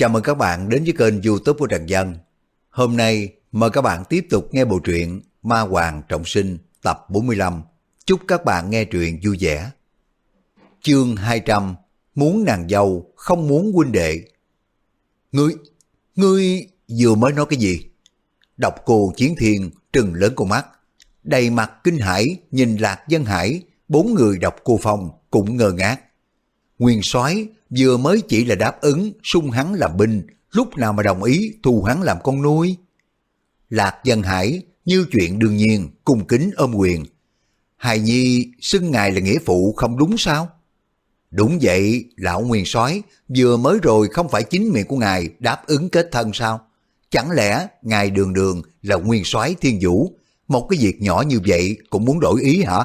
Chào mừng các bạn đến với kênh youtube của Trần Dân. Hôm nay mời các bạn tiếp tục nghe bộ truyện Ma Hoàng Trọng Sinh tập 45. Chúc các bạn nghe truyện vui vẻ. Chương 200 Muốn nàng dâu, không muốn huynh đệ. Ngươi, ngươi vừa mới nói cái gì? Đọc cô Chiến Thiên trừng lớn con mắt. Đầy mặt kinh hãi nhìn Lạc Dân Hải, bốn người đọc cô Phong cũng ngơ ngác. Nguyên soái vừa mới chỉ là đáp ứng sung hắn làm binh, lúc nào mà đồng ý thu hắn làm con nuôi. Lạc Dân Hải như chuyện đương nhiên, cung kính ôm quyền. Hài Nhi xưng ngài là nghĩa phụ không đúng sao? Đúng vậy, lão nguyên soái vừa mới rồi không phải chính miệng của ngài đáp ứng kết thân sao? Chẳng lẽ ngài đường đường là nguyên soái thiên vũ, một cái việc nhỏ như vậy cũng muốn đổi ý hả?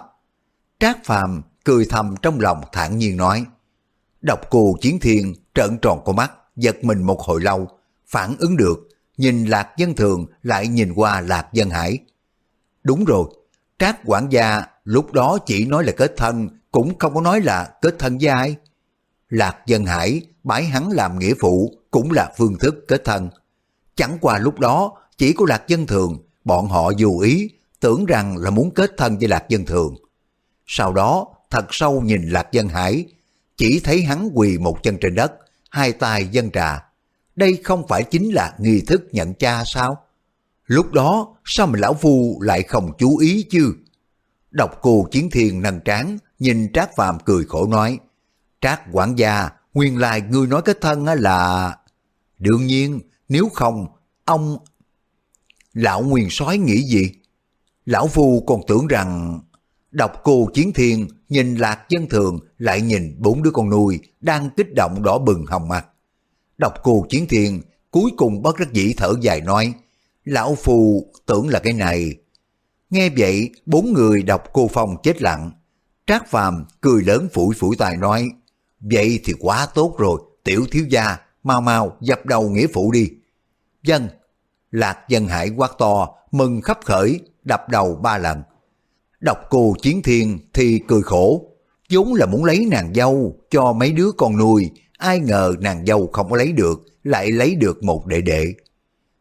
Trác Phàm cười thầm trong lòng thản nhiên nói. Độc cô chiến thiên trợn tròn con mắt, giật mình một hồi lâu, phản ứng được, nhìn Lạc Dân Thường lại nhìn qua Lạc Dân Hải. Đúng rồi, Trác quản gia lúc đó chỉ nói là kết thân, cũng không có nói là kết thân với ai. Lạc Dân Hải bãi hắn làm nghĩa phụ cũng là phương thức kết thân. Chẳng qua lúc đó chỉ có Lạc Dân Thường, bọn họ dù ý, tưởng rằng là muốn kết thân với Lạc Dân Thường. Sau đó, thật sâu nhìn Lạc Dân Hải, chỉ thấy hắn quỳ một chân trên đất, hai tay dân trà. Đây không phải chính là nghi thức nhận cha sao? Lúc đó, sao mà lão phu lại không chú ý chứ? Độc cô chiến thiên nâng trán, nhìn Trác Phàm cười khổ nói, Trác quản gia, nguyên lai ngươi nói cái thân là... Đương nhiên, nếu không, ông... Lão Nguyên soái nghĩ gì? Lão Phu còn tưởng rằng... Độc cô chiến thiên nhìn lạc dân thường lại nhìn bốn đứa con nuôi đang kích động đỏ bừng hồng mặt. Độc cô chiến thiên cuối cùng bất đắc dĩ thở dài nói Lão phù tưởng là cái này. Nghe vậy bốn người đọc cô phong chết lặng. Trác Phàm cười lớn phủi phủi tài nói Vậy thì quá tốt rồi, tiểu thiếu gia, mau mau dập đầu nghĩa phụ đi. Dân, Lạc Dân Hải quát to, mừng khắp khởi, đập đầu ba lần. Đọc cô Chiến Thiên thì cười khổ, vốn là muốn lấy nàng dâu cho mấy đứa con nuôi, ai ngờ nàng dâu không có lấy được, lại lấy được một đệ đệ.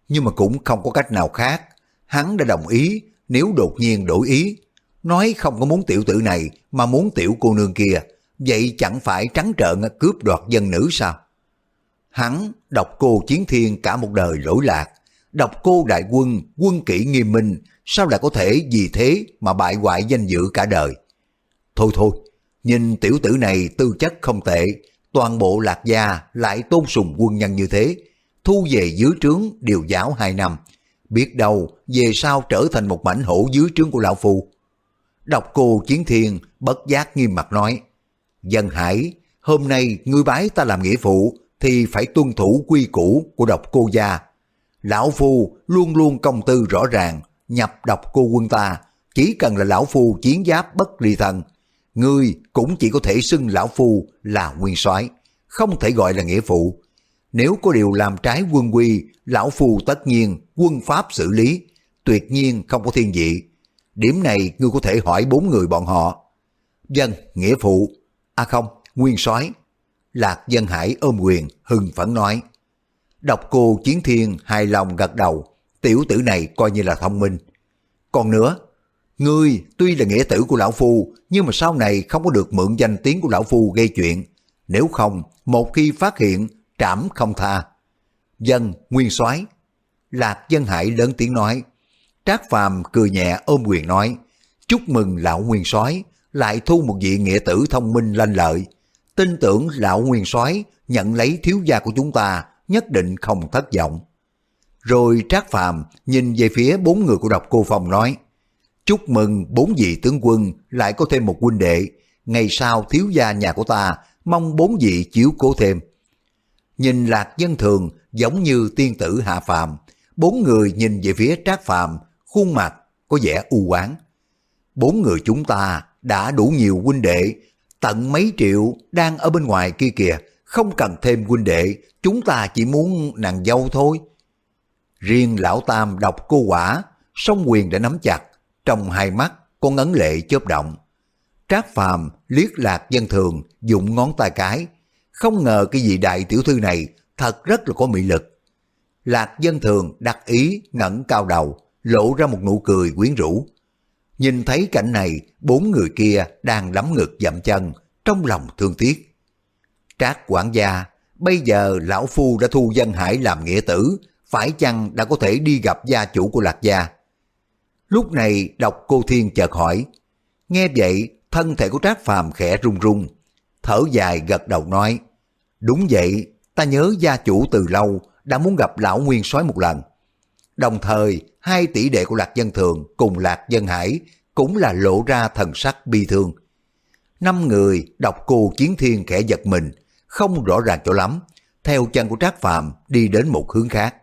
Nhưng mà cũng không có cách nào khác, hắn đã đồng ý, nếu đột nhiên đổi ý, nói không có muốn tiểu tử này mà muốn tiểu cô nương kia, vậy chẳng phải trắng trợn cướp đoạt dân nữ sao? Hắn đọc cô Chiến Thiên cả một đời lỗi lạc, đọc cô đại quân, quân kỷ nghiêm minh, sao lại có thể vì thế mà bại hoại danh dự cả đời. Thôi thôi, nhìn tiểu tử này tư chất không tệ, toàn bộ lạc gia lại tôn sùng quân nhân như thế, thu về dưới trướng điều giáo hai năm, biết đâu về sau trở thành một mảnh hổ dưới trướng của lão phu. Đọc cô Chiến Thiên bất giác nghiêm mặt nói, Dân Hải, hôm nay ngươi bái ta làm nghĩa phụ thì phải tuân thủ quy củ của độc cô gia. Lão Phu luôn luôn công tư rõ ràng, nhập độc cô quân ta, chỉ cần là lão phu chiến giáp bất ly thần ngươi cũng chỉ có thể xưng lão phu là nguyên soái, không thể gọi là nghĩa phụ. Nếu có điều làm trái quân quy, lão phu tất nhiên quân pháp xử lý, tuyệt nhiên không có thiên vị. Điểm này ngươi có thể hỏi bốn người bọn họ. Dân, nghĩa phụ. À không, nguyên soái. Lạc Dân Hải ôm quyền, hừng phấn nói. Độc cô Chiến Thiên hài lòng gật đầu, tiểu tử này coi như là thông minh. Còn nữa, ngươi tuy là nghĩa tử của lão phu, nhưng mà sau này không có được mượn danh tiếng của lão phu gây chuyện. Nếu không, một khi phát hiện, trảm không tha. Dân, nguyên soái Lạc Dân Hải lớn tiếng nói. Trác Phàm cười nhẹ ôm quyền nói, chúc mừng lão nguyên soái lại thu một vị nghĩa tử thông minh lanh lợi. Tin tưởng lão nguyên soái nhận lấy thiếu gia của chúng ta nhất định không thất vọng. Rồi Trác Phàm nhìn về phía bốn người của độc cô phòng nói, chúc mừng bốn vị tướng quân lại có thêm một huynh đệ, ngày sau thiếu gia nhà của ta mong bốn vị chiếu cố thêm. Nhìn lạc dân thường giống như tiên tử hạ phàm, bốn người nhìn về phía Trác Phàm khuôn mặt có vẻ u oán. Bốn người chúng ta đã đủ nhiều huynh đệ, tận mấy triệu đang ở bên ngoài kia kìa, không cần thêm huynh đệ, chúng ta chỉ muốn nàng dâu thôi. Riêng lão tam đọc cô quả, song quyền đã nắm chặt, trong hai mắt con ấn lệ chớp động. Trác phàm liếc lạc dân thường, dụng ngón tay cái. Không ngờ cái vị đại tiểu thư này thật rất là có mị lực. Lạc dân thường đắc ý ngẩng cao đầu, lộ ra một nụ cười quyến rũ. Nhìn thấy cảnh này, bốn người kia đang đấm ngực dậm chân, trong lòng thương tiếc. Trác quản gia, bây giờ lão phu đã thu dân hải làm nghĩa tử, phải chăng đã có thể đi gặp gia chủ của lạc gia? Lúc này đọc cô Thiên chợt hỏi. Nghe vậy, thân thể của Trác Phàm khẽ run run, thở dài gật đầu nói. Đúng vậy, ta nhớ gia chủ từ lâu đã muốn gặp lão nguyên soái một lần. Đồng thời, hai tỷ đệ của Lạc Dân Thường cùng Lạc Dân Hải cũng là lộ ra thần sắc bi thương. Năm người đọc cô Chiến Thiên khẽ giật mình, không rõ ràng cho lắm, theo chân của Trác Phạm đi đến một hướng khác.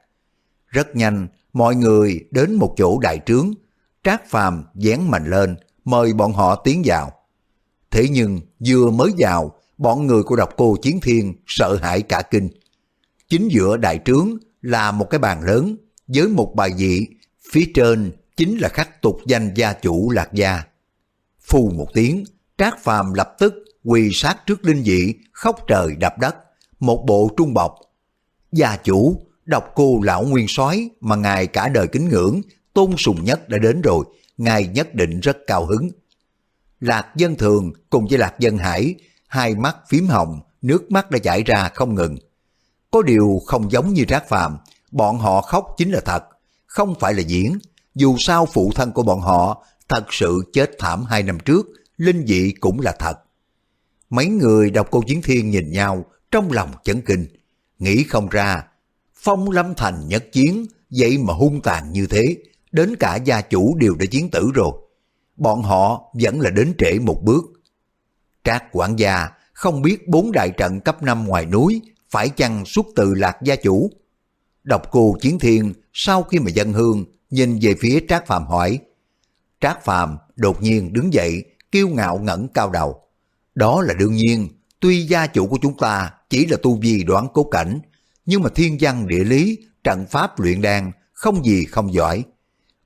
Rất nhanh, mọi người đến một chỗ đại trướng, Trác Phàm dán mạnh lên, mời bọn họ tiến vào. Thế nhưng vừa mới vào, bọn người của độc cô Chiến Thiên sợ hãi cả kinh. Chính giữa đại trướng là một cái bàn lớn với một bài vị, phía trên chính là khắc tục danh gia chủ lạc gia. Phù một tiếng, Trác Phàm lập tức quỳ sát trước linh dị, khóc trời đập đất, một bộ trung bọc. Gia chủ, độc cô lão nguyên soái mà ngài cả đời kính ngưỡng, tôn sùng nhất đã đến rồi, ngài nhất định rất cao hứng. Lạc dân thường cùng với Lạc dân hải, hai mắt phím hồng, nước mắt đã chảy ra không ngừng. Có điều không giống như Trác Phàm, bọn họ khóc chính là thật, không phải là diễn. Dù sao phụ thân của bọn họ thật sự chết thảm hai năm trước, linh dị cũng là thật. Mấy người đọc cô Chiến Thiên nhìn nhau, trong lòng chấn kinh, nghĩ không ra. Phong Lâm Thành nhất chiến, vậy mà hung tàn như thế, đến cả gia chủ đều đã chiến tử rồi. Bọn họ vẫn là đến trễ một bước. Trác quản gia không biết bốn đại trận cấp 5 ngoài núi phải chăng xuất từ lạc gia chủ. Độc cô chiến thiên sau khi mà dân hương nhìn về phía Trác Phàm hỏi. Trác Phàm đột nhiên đứng dậy kiêu ngạo ngẩng cao đầu. Đó là đương nhiên, tuy gia chủ của chúng ta chỉ là tu vi đoán cố cảnh, nhưng mà thiên văn địa lý, trận pháp luyện đan không gì không giỏi.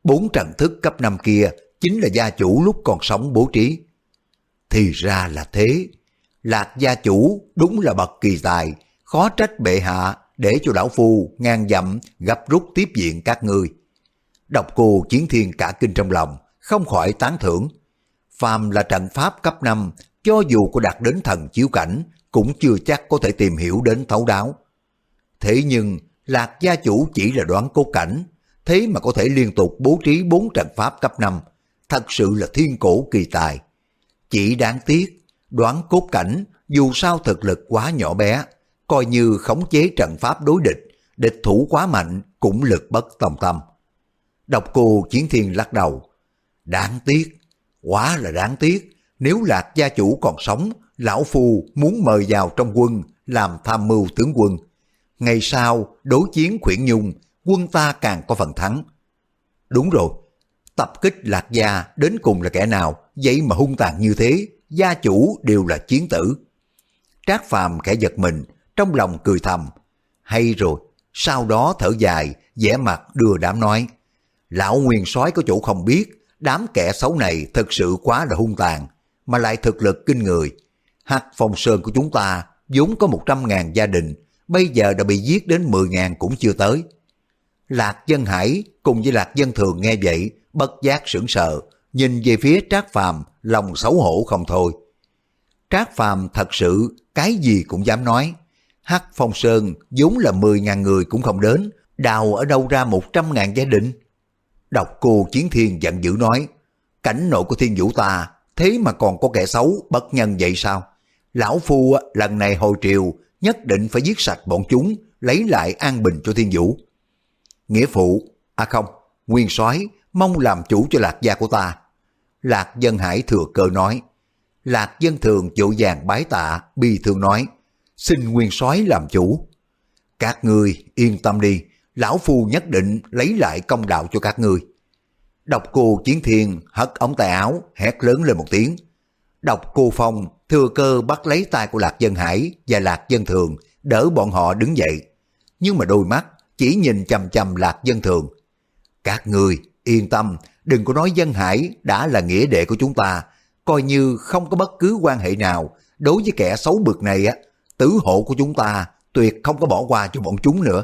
Bốn trận thức cấp năm kia chính là gia chủ lúc còn sống bố trí. Thì ra là thế. Lạc gia chủ đúng là bậc kỳ tài, khó trách bệ hạ để cho lão phu ngang dặm gấp rút tiếp diện các ngươi. Độc cô chiến thiên cả kinh trong lòng, không khỏi tán thưởng. Phàm là trận pháp cấp 5, cho dù có đạt đến thần chiếu cảnh, cũng chưa chắc có thể tìm hiểu đến thấu đáo. Thế nhưng, Lạc gia chủ chỉ là đoán cố cảnh, thế mà có thể liên tục bố trí bốn trận pháp cấp 5, thật sự là thiên cổ kỳ tài. Chỉ đáng tiếc, đoán cốt cảnh dù sao thực lực quá nhỏ bé, coi như khống chế trận pháp đối địch, địch thủ quá mạnh cũng lực bất tòng tâm. Độc cô chiến thiên lắc đầu, đáng tiếc, quá là đáng tiếc, nếu lạc gia chủ còn sống, lão phu muốn mời vào trong quân làm tham mưu tướng quân. Ngày sau, đối chiến khuyển nhung, quân ta càng có phần thắng. Đúng rồi, tập kích lạc gia đến cùng là kẻ nào, vậy mà hung tàn như thế, gia chủ đều là chiến tử. Trác Phàm khẽ giật mình, trong lòng cười thầm. Hay rồi, sau đó thở dài, vẻ mặt đưa đám nói. Lão nguyên soái có chỗ không biết, đám kẻ xấu này thật sự quá là hung tàn, mà lại thực lực kinh người. hạt phong sơn của chúng ta vốn có 100 ngàn gia đình, bây giờ đã bị giết đến 10 ngàn cũng chưa tới. Lạc dân hải cùng với lạc dân thường nghe vậy, bất giác sững sờ, nhìn về phía Trác Phàm lòng xấu hổ không thôi. Trác Phàm thật sự cái gì cũng dám nói. Hắc Phong Sơn vốn là 10.000 người cũng không đến, đào ở đâu ra 100.000 gia đình. Độc cô Chiến Thiên giận dữ nói, cảnh nội của thiên vũ ta, thế mà còn có kẻ xấu bất nhân vậy sao? Lão Phu lần này hồi triều nhất định phải giết sạch bọn chúng, lấy lại an bình cho thiên vũ. Nghĩa phụ, à không, nguyên soái mong làm chủ cho lạc gia của ta. Lạc dân hải thừa cơ nói. Lạc dân thường dỗ vàng bái tạ, bi thương nói. Xin nguyên soái làm chủ. Các ngươi yên tâm đi, lão phu nhất định lấy lại công đạo cho các ngươi. Độc cô chiến thiên hất ống tay áo, hét lớn lên một tiếng. Độc cô phong thừa cơ bắt lấy tay của Lạc Dân Hải và Lạc Dân Thường, đỡ bọn họ đứng dậy. Nhưng mà đôi mắt chỉ nhìn chầm chầm Lạc Dân Thường. Các người yên tâm, đừng có nói Dân Hải đã là nghĩa đệ của chúng ta, coi như không có bất cứ quan hệ nào đối với kẻ xấu bực này á, tứ hộ của chúng ta tuyệt không có bỏ qua cho bọn chúng nữa.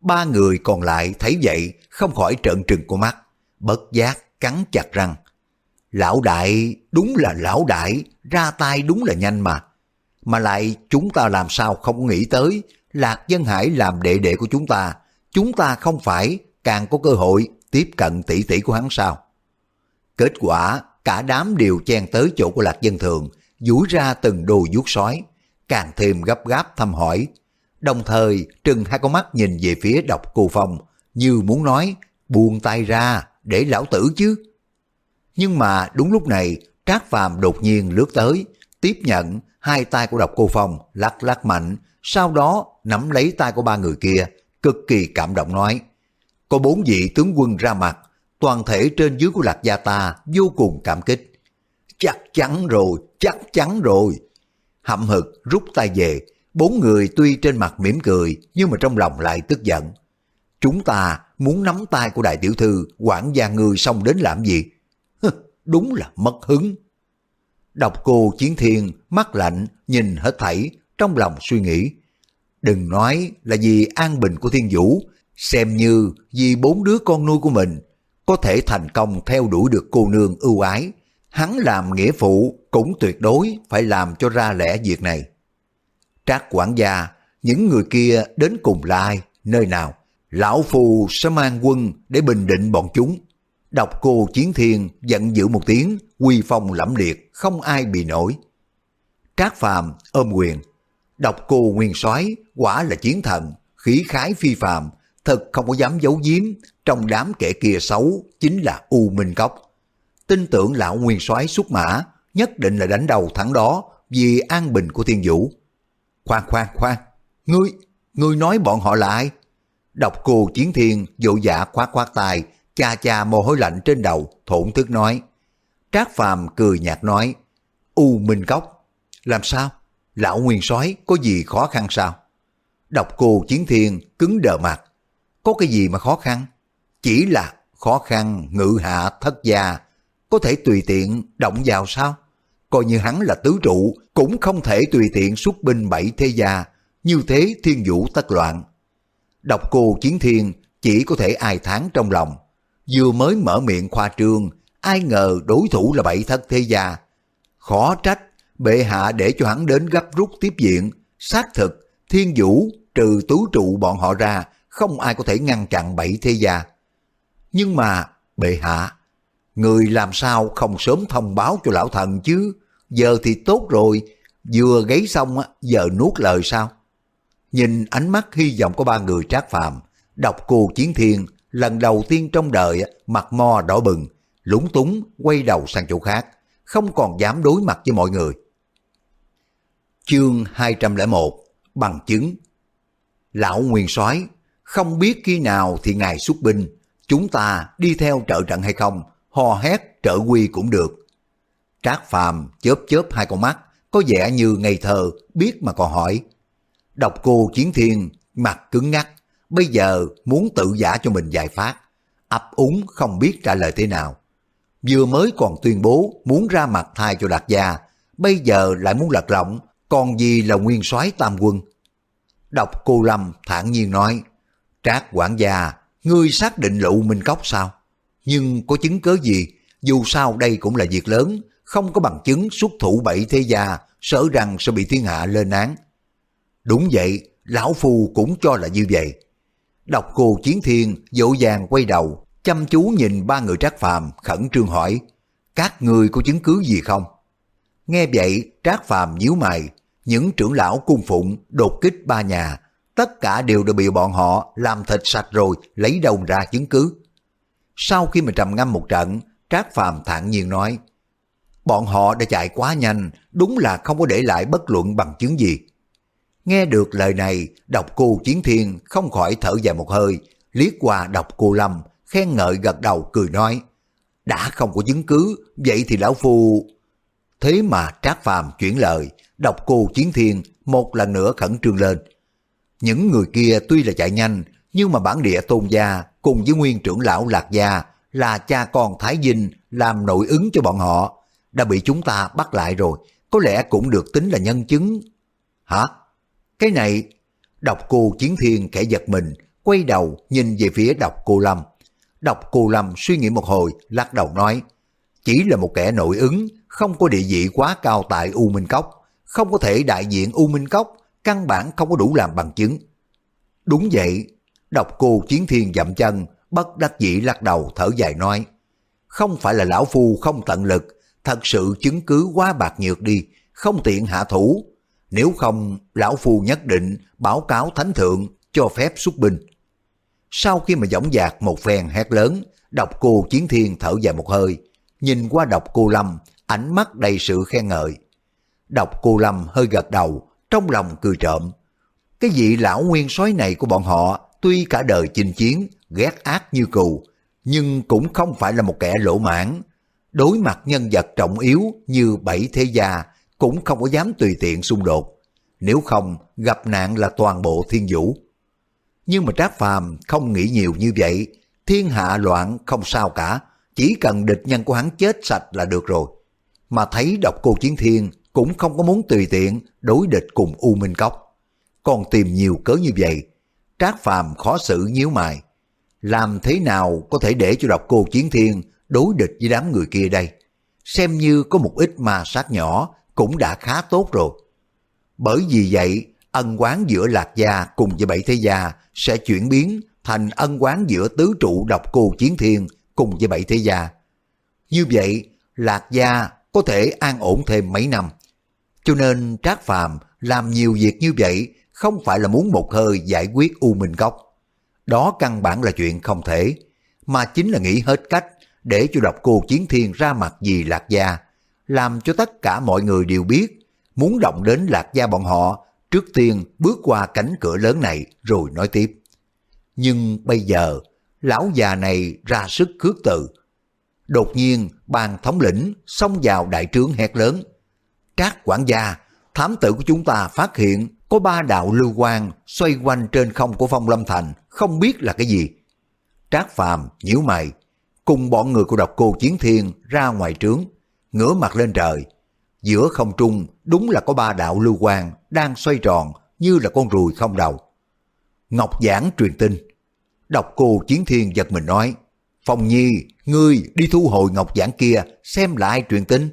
Ba người còn lại thấy vậy không khỏi trợn trừng của mắt, bất giác cắn chặt răng. Lão đại, đúng là lão đại, ra tay đúng là nhanh mà. Mà lại chúng ta làm sao không nghĩ tới, Lạc Dân Hải làm đệ đệ của chúng ta, chúng ta không phải càng có cơ hội tiếp cận tỷ tỷ của hắn sao? Kết quả, cả đám đều chen tới chỗ của Lạc Dân Thường, dũi ra từng đồ vuốt sói, càng thêm gấp gáp thăm hỏi. Đồng thời trừng hai con mắt nhìn về phía độc cù phòng như muốn nói, buông tay ra, để lão tử chứ. Nhưng mà đúng lúc này, Trác Phàm đột nhiên lướt tới, tiếp nhận hai tay của độc cô Phong lắc lắc mạnh, sau đó nắm lấy tay của ba người kia, cực kỳ cảm động nói. Có bốn vị tướng quân ra mặt, toàn thể trên dưới của Lạc Gia ta vô cùng cảm kích. Chắc chắn rồi, chắc chắn rồi. Hậm hực rút tay về, bốn người tuy trên mặt mỉm cười nhưng mà trong lòng lại tức giận. Chúng ta muốn nắm tay của đại tiểu thư quản gia người xong đến làm gì? Đúng là mất hứng. Độc cô chiến thiên, mắt lạnh, nhìn hết thảy, trong lòng suy nghĩ. Đừng nói là vì an bình của thiên vũ, xem như vì bốn đứa con nuôi của mình, có thể thành công theo đuổi được cô nương ưu ái. Hắn làm nghĩa phụ cũng tuyệt đối phải làm cho ra lẽ việc này. Trác quản gia, những người kia đến cùng là ai, nơi nào? Lão Phù sẽ mang quân để bình định bọn chúng. Độc cô chiến thiên giận dữ một tiếng, quy phong lẫm liệt, không ai bị nổi. Trác phàm ôm quyền. Độc cô nguyên soái quả là chiến thần, khí khái phi phàm, thật không có dám giấu giếm, trong đám kẻ kia xấu chính là U Minh Cốc. Tin tưởng lão nguyên soái xuất mã, nhất định là đánh đầu thắng đó vì an bình của thiên vũ. Khoan khoan khoan, ngươi, ngươi nói bọn họ là ai? Độc cô chiến thiên dỗ dạ khoát khoát tài, cha cha mồ hôi lạnh trên đầu, thổn thức nói. Trác Phàm cười nhạt nói, U Minh Cốc, làm sao? Lão Nguyên soái có gì khó khăn sao? Độc cô chiến thiên cứng đờ mặt. Có cái gì mà khó khăn? Chỉ là khó khăn ngự hạ thất gia, có thể tùy tiện động vào sao? Coi như hắn là tứ trụ, cũng không thể tùy tiện xuất binh bảy thế gia, như thế thiên vũ tất loạn. Độc cô chiến thiên chỉ có thể ai tháng trong lòng, vừa mới mở miệng khoa trương, ai ngờ đối thủ là bảy thất thế gia. Khó trách, bệ hạ để cho hắn đến gấp rút tiếp diện, xác thực, thiên vũ trừ tứ trụ bọn họ ra, không ai có thể ngăn chặn bảy thế gia. Nhưng mà, bệ hạ, người làm sao không sớm thông báo cho lão thần chứ, giờ thì tốt rồi, vừa gáy xong giờ nuốt lời sao? Nhìn ánh mắt hy vọng của ba người trác phàm, đọc cô chiến thiên, lần đầu tiên trong đời mặt mo đỏ bừng, lúng túng quay đầu sang chỗ khác, không còn dám đối mặt với mọi người. Chương 201 Bằng chứng Lão Nguyên soái không biết khi nào thì ngài xuất binh, chúng ta đi theo trợ trận hay không, hò hét trợ quy cũng được. Trác Phàm chớp chớp hai con mắt, có vẻ như ngây thơ, biết mà còn hỏi. Độc cô chiến thiên, mặt cứng ngắc, bây giờ muốn tự giả cho mình giải phát, ấp úng không biết trả lời thế nào. Vừa mới còn tuyên bố muốn ra mặt thay cho đạt gia, bây giờ lại muốn lật lọng, còn gì là nguyên soái tam quân. đọc cô Lâm thản nhiên nói, Trác quản gia, ngươi xác định lụ minh cốc sao? Nhưng có chứng cớ gì? Dù sao đây cũng là việc lớn, không có bằng chứng xuất thủ bảy thế gia, sợ rằng sẽ bị thiên hạ lên án. Đúng vậy, lão phu cũng cho là như vậy. Độc cô chiến thiên dỗ dàng quay đầu, chăm chú nhìn ba người trác phàm khẩn trương hỏi, các người có chứng cứ gì không? Nghe vậy, trác phàm nhíu mày, những trưởng lão cung phụng đột kích ba nhà, tất cả đều đã bị bọn họ làm thịt sạch rồi, lấy đâu ra chứng cứ. Sau khi mà trầm ngâm một trận, Trác Phàm thản nhiên nói, bọn họ đã chạy quá nhanh, đúng là không có để lại bất luận bằng chứng gì. Nghe được lời này, độc cô Chiến Thiên không khỏi thở dài một hơi, liếc qua độc cô Lâm, khen ngợi gật đầu cười nói, đã không có chứng cứ, vậy thì lão phu... Thế mà Trác Phàm chuyển lời, độc cô Chiến Thiên một lần nữa khẩn trương lên. Những người kia tuy là chạy nhanh, nhưng mà bản địa tôn gia cùng với nguyên trưởng lão Lạc Gia là cha con Thái Dinh làm nội ứng cho bọn họ, đã bị chúng ta bắt lại rồi, có lẽ cũng được tính là nhân chứng. Hả? Cái này, Độc cô Chiến Thiên kẻ giật mình, quay đầu nhìn về phía độc cô Lâm. Độc cô Lâm suy nghĩ một hồi, lắc đầu nói, chỉ là một kẻ nội ứng, không có địa vị quá cao tại U Minh Cốc, không có thể đại diện U Minh Cốc, căn bản không có đủ làm bằng chứng. Đúng vậy, độc cô Chiến Thiên dậm chân, bất đắc dĩ lắc đầu thở dài nói, không phải là lão phu không tận lực, thật sự chứng cứ quá bạc nhược đi, không tiện hạ thủ. Nếu không, lão phu nhất định báo cáo thánh thượng cho phép xuất binh. Sau khi mà dõng dạc một phen hét lớn, độc cô chiến thiên thở dài một hơi, nhìn qua độc cô Lâm, ánh mắt đầy sự khen ngợi. Độc cô Lâm hơi gật đầu, trong lòng cười trộm. Cái vị lão nguyên soái này của bọn họ, tuy cả đời chinh chiến, ghét ác như cừu, nhưng cũng không phải là một kẻ lỗ mãn. Đối mặt nhân vật trọng yếu như bảy thế gia, cũng không có dám tùy tiện xung đột. Nếu không, gặp nạn là toàn bộ thiên vũ. Nhưng mà Trác Phàm không nghĩ nhiều như vậy, thiên hạ loạn không sao cả, chỉ cần địch nhân của hắn chết sạch là được rồi. Mà thấy độc cô chiến thiên cũng không có muốn tùy tiện đối địch cùng U Minh Cốc. Còn tìm nhiều cớ như vậy, Trác Phàm khó xử nhíu mày. Làm thế nào có thể để cho độc cô chiến thiên đối địch với đám người kia đây? Xem như có một ít ma sát nhỏ cũng đã khá tốt rồi. Bởi vì vậy, ân quán giữa Lạc Gia cùng với Bảy Thế Gia sẽ chuyển biến thành ân quán giữa tứ trụ độc cô chiến thiên cùng với Bảy Thế Gia. Như vậy, Lạc Gia có thể an ổn thêm mấy năm. Cho nên Trác Phàm làm nhiều việc như vậy không phải là muốn một hơi giải quyết U Minh Cốc. Đó căn bản là chuyện không thể, mà chính là nghĩ hết cách để cho độc cô chiến thiên ra mặt vì Lạc Gia, làm cho tất cả mọi người đều biết, muốn động đến Lạc Gia bọn họ, trước tiên bước qua cánh cửa lớn này rồi nói tiếp. Nhưng bây giờ, lão già này ra sức khước từ. Đột nhiên, bàn thống lĩnh xông vào đại trướng hét lớn. Trác quản gia, thám tử của chúng ta phát hiện có ba đạo lưu quang xoay quanh trên không của phong lâm thành, không biết là cái gì. Trác phàm nhíu mày, cùng bọn người của độc cô chiến thiên ra ngoài trướng, ngửa mặt lên trời. Giữa không trung đúng là có ba đạo lưu quang đang xoay tròn như là con ruồi không đầu. Ngọc giảng truyền tin. đọc cô chiến thiên giật mình nói, Phong Nhi, ngươi đi thu hồi ngọc giảng kia xem là ai truyền tin.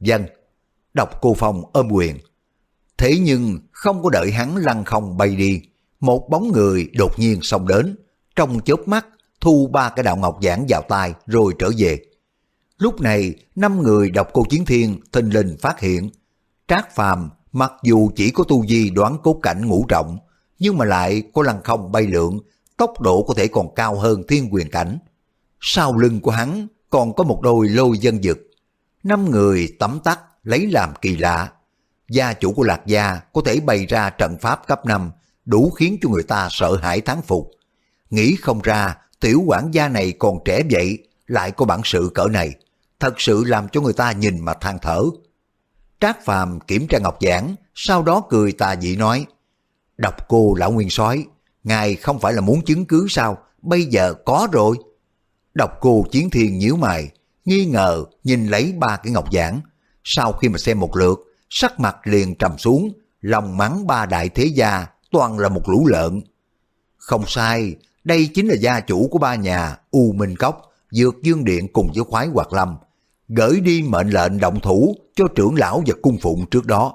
Dân, đọc cô Phong ôm quyền. Thế nhưng không có đợi hắn lăn không bay đi, một bóng người đột nhiên xông đến, trong chớp mắt thu ba cái đạo ngọc giảng vào tay rồi trở về. Lúc này, năm người đọc cô chiến thiên thình lình phát hiện, Trác Phàm mặc dù chỉ có tu vi đoán cốt cảnh ngũ trọng, nhưng mà lại có lăng không bay lượn, tốc độ có thể còn cao hơn thiên quyền cảnh. Sau lưng của hắn còn có một đôi lôi dân dực. Năm người tắm tắt lấy làm kỳ lạ. Gia chủ của Lạc Gia có thể bày ra trận pháp cấp 5, đủ khiến cho người ta sợ hãi thán phục. Nghĩ không ra tiểu quản gia này còn trẻ vậy, lại có bản sự cỡ này. Thật sự làm cho người ta nhìn mà than thở. Trác Phàm kiểm tra ngọc giảng, sau đó cười tà dị nói, Đọc cô lão nguyên soái ngài không phải là muốn chứng cứ sao, bây giờ có rồi. Đọc cô chiến thiên nhíu mày, nghi ngờ nhìn lấy ba cái ngọc giảng. Sau khi mà xem một lượt, sắc mặt liền trầm xuống, lòng mắng ba đại thế gia, toàn là một lũ lợn. Không sai, đây chính là gia chủ của ba nhà U Minh Cốc, Dược Dương Điện cùng với khoái Hoạt Lâm, gửi đi mệnh lệnh động thủ cho trưởng lão và cung phụng trước đó.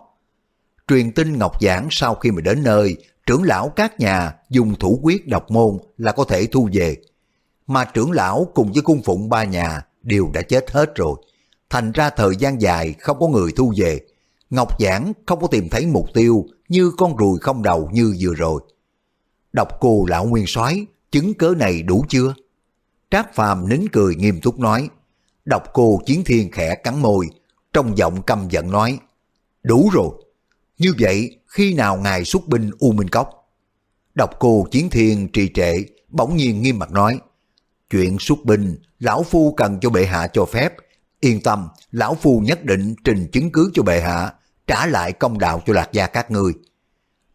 Truyền tin Ngọc Giảng sau khi mà đến nơi, trưởng lão các nhà dùng thủ quyết độc môn là có thể thu về. Mà trưởng lão cùng với cung phụng ba nhà đều đã chết hết rồi. Thành ra thời gian dài không có người thu về. Ngọc Giảng không có tìm thấy mục tiêu như con ruồi không đầu như vừa rồi. Độc cô lão nguyên soái chứng cớ này đủ chưa? Trác Phàm nín cười nghiêm túc nói. Độc cô chiến thiên khẽ cắn môi, trong giọng căm giận nói. Đủ rồi. Như vậy, khi nào ngài xuất binh U Minh Cốc? Độc cô chiến thiên trì trệ, bỗng nhiên nghiêm mặt nói. Chuyện xuất binh, lão phu cần cho bệ hạ cho phép. Yên tâm, lão phu nhất định trình chứng cứ cho bệ hạ, trả lại công đạo cho lạc gia các ngươi.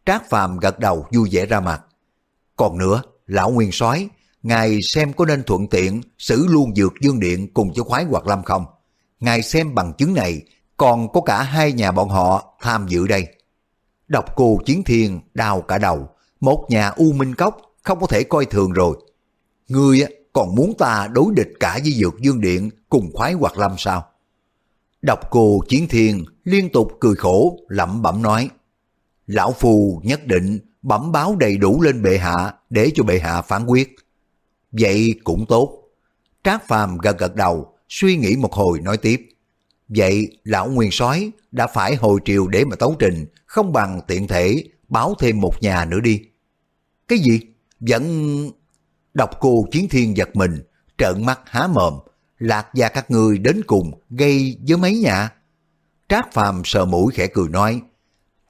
Trác Phàm gật đầu vui vẻ ra mặt. Còn nữa, lão nguyên soái ngài xem có nên thuận tiện xử luôn dược dương điện cùng với khoái hoạt lâm không? Ngài xem bằng chứng này, còn có cả hai nhà bọn họ tham dự đây. Độc cô chiến thiên đau cả đầu, một nhà U Minh Cốc không có thể coi thường rồi. Ngươi còn muốn ta đối địch cả với Dược Dương Điện cùng khoái hoạt lâm sao? Độc cô Chiến Thiên liên tục cười khổ, lẩm bẩm nói. Lão Phù nhất định bẩm báo đầy đủ lên bệ hạ để cho bệ hạ phán quyết. Vậy cũng tốt. Trác Phàm gật gật đầu, suy nghĩ một hồi nói tiếp. Vậy lão nguyên soái đã phải hồi triều để mà tấu trình, không bằng tiện thể báo thêm một nhà nữa đi. Cái gì? Vẫn... Đọc cô Chiến Thiên giật mình, trợn mắt há mồm, lạc gia các ngươi đến cùng gây với mấy nhà. Trác Phàm sờ mũi khẽ cười nói,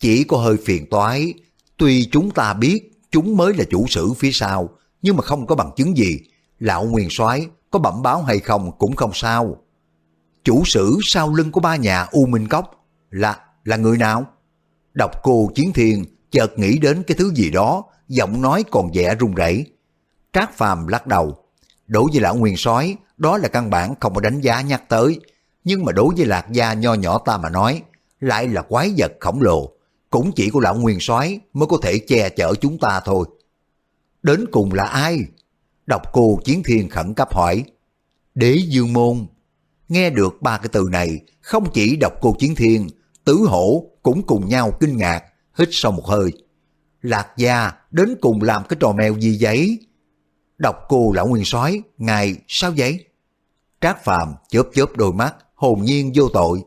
chỉ có hơi phiền toái, tuy chúng ta biết chúng mới là chủ sử phía sau, nhưng mà không có bằng chứng gì. Lão Nguyên soái có bẩm báo hay không cũng không sao. Chủ sử sau lưng của ba nhà U Minh Cốc là là người nào? Đọc cô Chiến Thiên chợt nghĩ đến cái thứ gì đó, giọng nói còn vẻ run rẩy. Trác Phàm lắc đầu. Đối với lão Nguyên soái đó là căn bản không có đánh giá nhắc tới. Nhưng mà đối với lạc gia nho nhỏ ta mà nói, lại là quái vật khổng lồ. Cũng chỉ của lão Nguyên soái mới có thể che chở chúng ta thôi. Đến cùng là ai? Đọc cô Chiến Thiên khẩn cấp hỏi. Đế Dương Môn. Nghe được ba cái từ này, không chỉ đọc cô Chiến Thiên, Tứ Hổ cũng cùng nhau kinh ngạc, hít sâu một hơi. Lạc gia đến cùng làm cái trò mèo gì vậy? Đọc cô lão nguyên soái ngài sao vậy? Trác Phàm chớp chớp đôi mắt, hồn nhiên vô tội.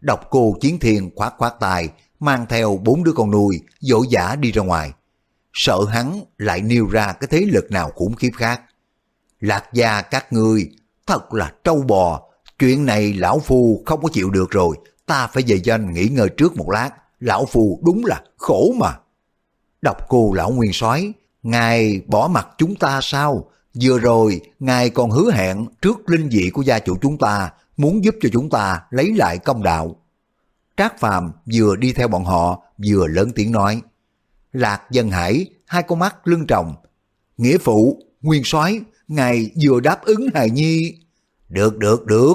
Đọc cô Chiến Thiên khoát khoát tài, mang theo bốn đứa con nuôi, dỗ dã đi ra ngoài. Sợ hắn lại nêu ra cái thế lực nào khủng khiếp khác. Lạc gia các ngươi, thật là trâu bò, chuyện này lão phu không có chịu được rồi, ta phải về doanh nghỉ ngơi trước một lát, lão phu đúng là khổ mà. Đọc cô lão nguyên soái ngài bỏ mặt chúng ta sao? Vừa rồi, ngài còn hứa hẹn trước linh dị của gia chủ chúng ta, muốn giúp cho chúng ta lấy lại công đạo. Trác Phàm vừa đi theo bọn họ, vừa lớn tiếng nói. Lạc Dân Hải, hai con mắt lưng tròng. Nghĩa phụ, nguyên soái ngài vừa đáp ứng hài nhi. Được, được, được,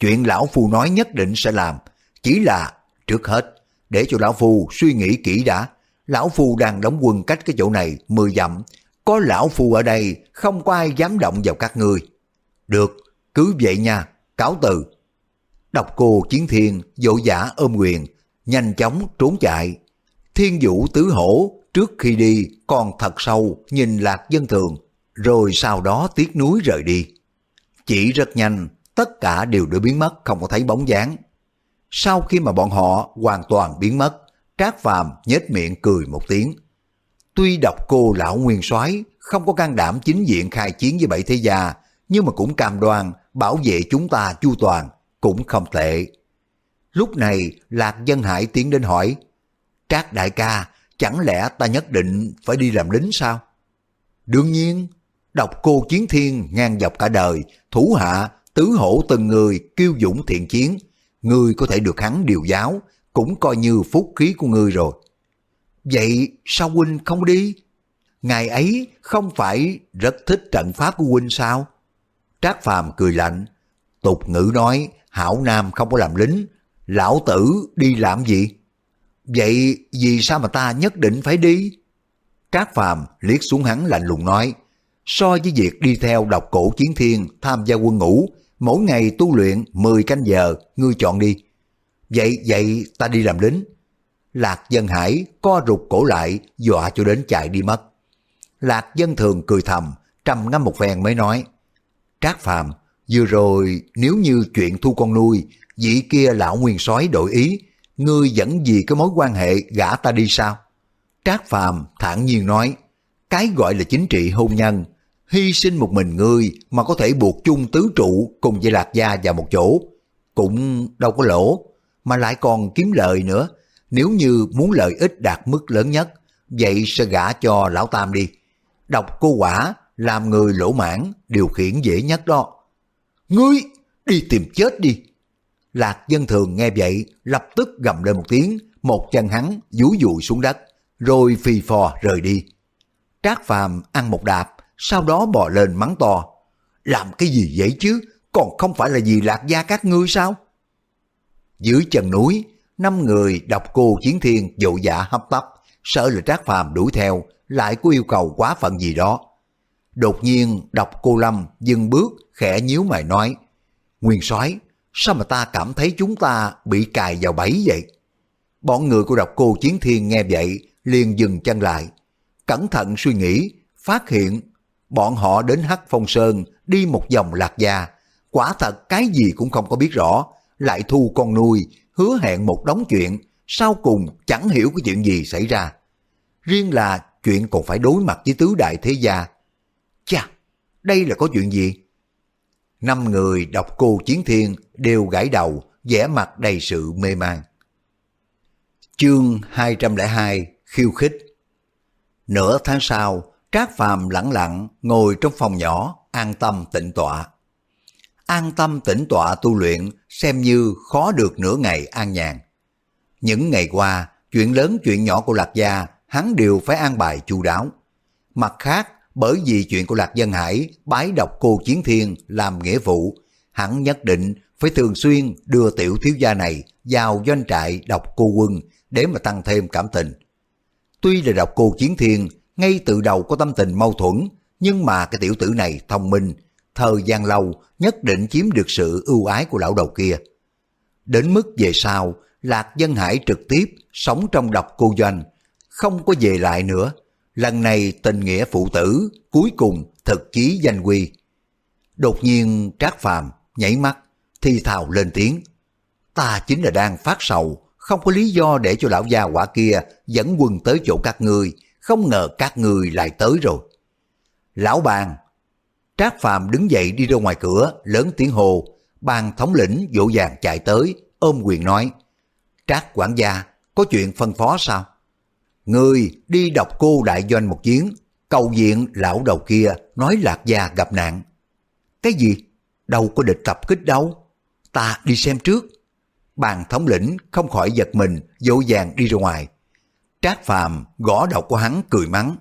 chuyện lão phu nói nhất định sẽ làm. Chỉ là, trước hết, để cho lão phu suy nghĩ kỹ đã. Lão phu đang đóng quân cách cái chỗ này mười dặm. Có lão phu ở đây, không có ai dám động vào các ngươi. Được, cứ vậy nha, cáo từ. Độc cô chiến thiên, dỗ giả ôm quyền, nhanh chóng trốn chạy. Thiên vũ tứ hổ, trước khi đi còn thật sâu nhìn lạc dân thường, rồi sau đó tiếc núi rời đi. Chỉ rất nhanh, tất cả đều đã biến mất không có thấy bóng dáng. Sau khi mà bọn họ hoàn toàn biến mất, Trác Phàm nhếch miệng cười một tiếng. Tuy độc cô lão nguyên soái không có can đảm chính diện khai chiến với bảy thế gia, nhưng mà cũng cam đoan bảo vệ chúng ta chu toàn, cũng không tệ. Lúc này Lạc Dân Hải tiến đến hỏi, Trác đại ca, chẳng lẽ ta nhất định phải đi làm lính sao? Đương nhiên, đọc cô chiến thiên ngang dọc cả đời, thủ hạ, tứ hổ từng người, kiêu dũng thiện chiến. Người có thể được hắn điều giáo, cũng coi như phúc khí của người rồi. Vậy sao huynh không đi? Ngày ấy không phải rất thích trận pháp của huynh sao? Trác Phàm cười lạnh, tục ngữ nói hảo nam không có làm lính, lão tử đi làm gì? Vậy vì sao mà ta nhất định phải đi? Trác Phàm liếc xuống hắn lạnh lùng nói, so với việc đi theo đọc cổ chiến thiên tham gia quân ngũ, mỗi ngày tu luyện 10 canh giờ, ngươi chọn đi. Vậy, vậy ta đi làm lính. Lạc dân hải co rụt cổ lại, dọa cho đến chạy đi mất. Lạc dân thường cười thầm, trầm ngâm một phen mới nói. Trác Phàm vừa rồi nếu như chuyện thu con nuôi, vị kia lão nguyên soái đổi ý, ngươi vẫn vì cái mối quan hệ gả ta đi sao? Trác Phàm thản nhiên nói, cái gọi là chính trị hôn nhân, hy sinh một mình ngươi mà có thể buộc chung tứ trụ cùng với lạc gia vào một chỗ, cũng đâu có lỗ, mà lại còn kiếm lời nữa. Nếu như muốn lợi ích đạt mức lớn nhất, vậy sẽ gả cho lão Tam đi. Đọc cô quả, làm người lỗ mãn, điều khiển dễ nhất đó. Ngươi, đi tìm chết đi. Lạc dân thường nghe vậy, lập tức gầm lên một tiếng, một chân hắn dúi dụi xuống đất, rồi phì phò rời đi. Trác Phàm ăn một đạp, sau đó bò lên mắng to. Làm cái gì vậy chứ, còn không phải là vì lạc gia các ngươi sao? Dưới chân núi, năm người đọc cô chiến thiên dụ dạ hấp tấp, sợ là Trác Phàm đuổi theo, lại có yêu cầu quá phận gì đó. Đột nhiên đọc cô Lâm dừng bước khẽ nhíu mày nói Nguyên soái sao mà ta cảm thấy chúng ta bị cài vào bẫy vậy? Bọn người của độc cô Chiến Thiên nghe vậy liền dừng chân lại. Cẩn thận suy nghĩ, phát hiện bọn họ đến Hắc Phong Sơn đi một vòng lạc gia. Quả thật cái gì cũng không có biết rõ, lại thu con nuôi, hứa hẹn một đống chuyện, sau cùng chẳng hiểu cái chuyện gì xảy ra. Riêng là chuyện còn phải đối mặt với tứ đại thế gia. Chà, đây là có chuyện gì? Năm người đọc cô Chiến Thiên đều gãi đầu, vẻ mặt đầy sự mê man. Chương 202 Khiêu khích Nửa tháng sau, Trác Phàm lặng lặng ngồi trong phòng nhỏ, an tâm tịnh tọa. An tâm tĩnh tọa tu luyện xem như khó được nửa ngày an nhàn. Những ngày qua, chuyện lớn chuyện nhỏ của Lạc Gia hắn đều phải an bài chu đáo. Mặt khác, bởi vì chuyện của Lạc Dân Hải bái đọc cô Chiến Thiên làm nghĩa vụ, hắn nhất định phải thường xuyên đưa tiểu thiếu gia này vào doanh trại đọc cô quân để mà tăng thêm cảm tình. Tuy là đọc cô Chiến Thiên ngay từ đầu có tâm tình mâu thuẫn, nhưng mà cái tiểu tử này thông minh, thời gian lâu nhất định chiếm được sự ưu ái của lão đầu kia. Đến mức về sau, Lạc Dân Hải trực tiếp sống trong độc cô doanh, không có về lại nữa. Lần này tình nghĩa phụ tử, cuối cùng thực chí danh quy. Đột nhiên Trác Phàm nhảy mắt, thi thào lên tiếng. Ta chính là đang phát sầu, không có lý do để cho lão gia quả kia dẫn quân tới chỗ các ngươi, không ngờ các ngươi lại tới rồi. Lão bàn, Trác Phàm đứng dậy đi ra ngoài cửa, lớn tiếng hồ, bàn thống lĩnh dỗ dàng chạy tới, ôm quyền nói, Trác quản gia, có chuyện phân phó sao? Người đi đọc cô đại doanh một chuyến, cầu diện lão đầu kia nói lạc gia gặp nạn. Cái gì? Đâu có địch tập kích đâu. Ta đi xem trước. Bàn thống lĩnh không khỏi giật mình, dỗ dàng đi ra ngoài. Trác Phàm gõ đầu của hắn cười mắng.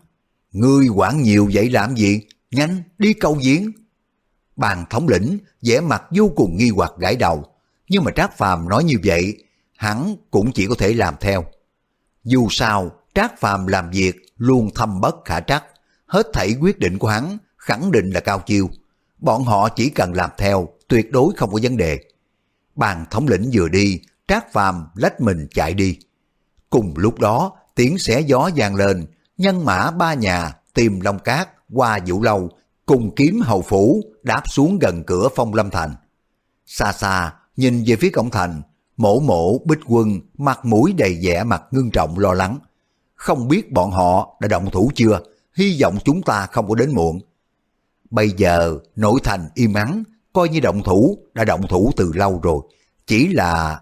Ngươi quản nhiều vậy làm gì? Nhanh, đi câu diễn. Bàn thống lĩnh vẻ mặt vô cùng nghi hoặc gãi đầu. Nhưng mà Trác Phàm nói như vậy, hắn cũng chỉ có thể làm theo. Dù sao, Trác Phàm làm việc luôn thâm bất khả trắc. Hết thảy quyết định của hắn khẳng định là cao chiêu. Bọn họ chỉ cần làm theo, tuyệt đối không có vấn đề. Bàn thống lĩnh vừa đi, Trác Phàm lách mình chạy đi. Cùng lúc đó, tiếng xé gió vang lên, nhân mã ba nhà tìm Long Cát qua Vũ Lâu, cùng kiếm hầu phủ đáp xuống gần cửa phong lâm thành. Xa xa, nhìn về phía cổng thành, mổ mổ bích quân mặt mũi đầy vẻ mặt ngưng trọng lo lắng. Không biết bọn họ đã động thủ chưa, hy vọng chúng ta không có đến muộn. Bây giờ nội thành im ắng, coi như động thủ đã động thủ từ lâu rồi. Chỉ là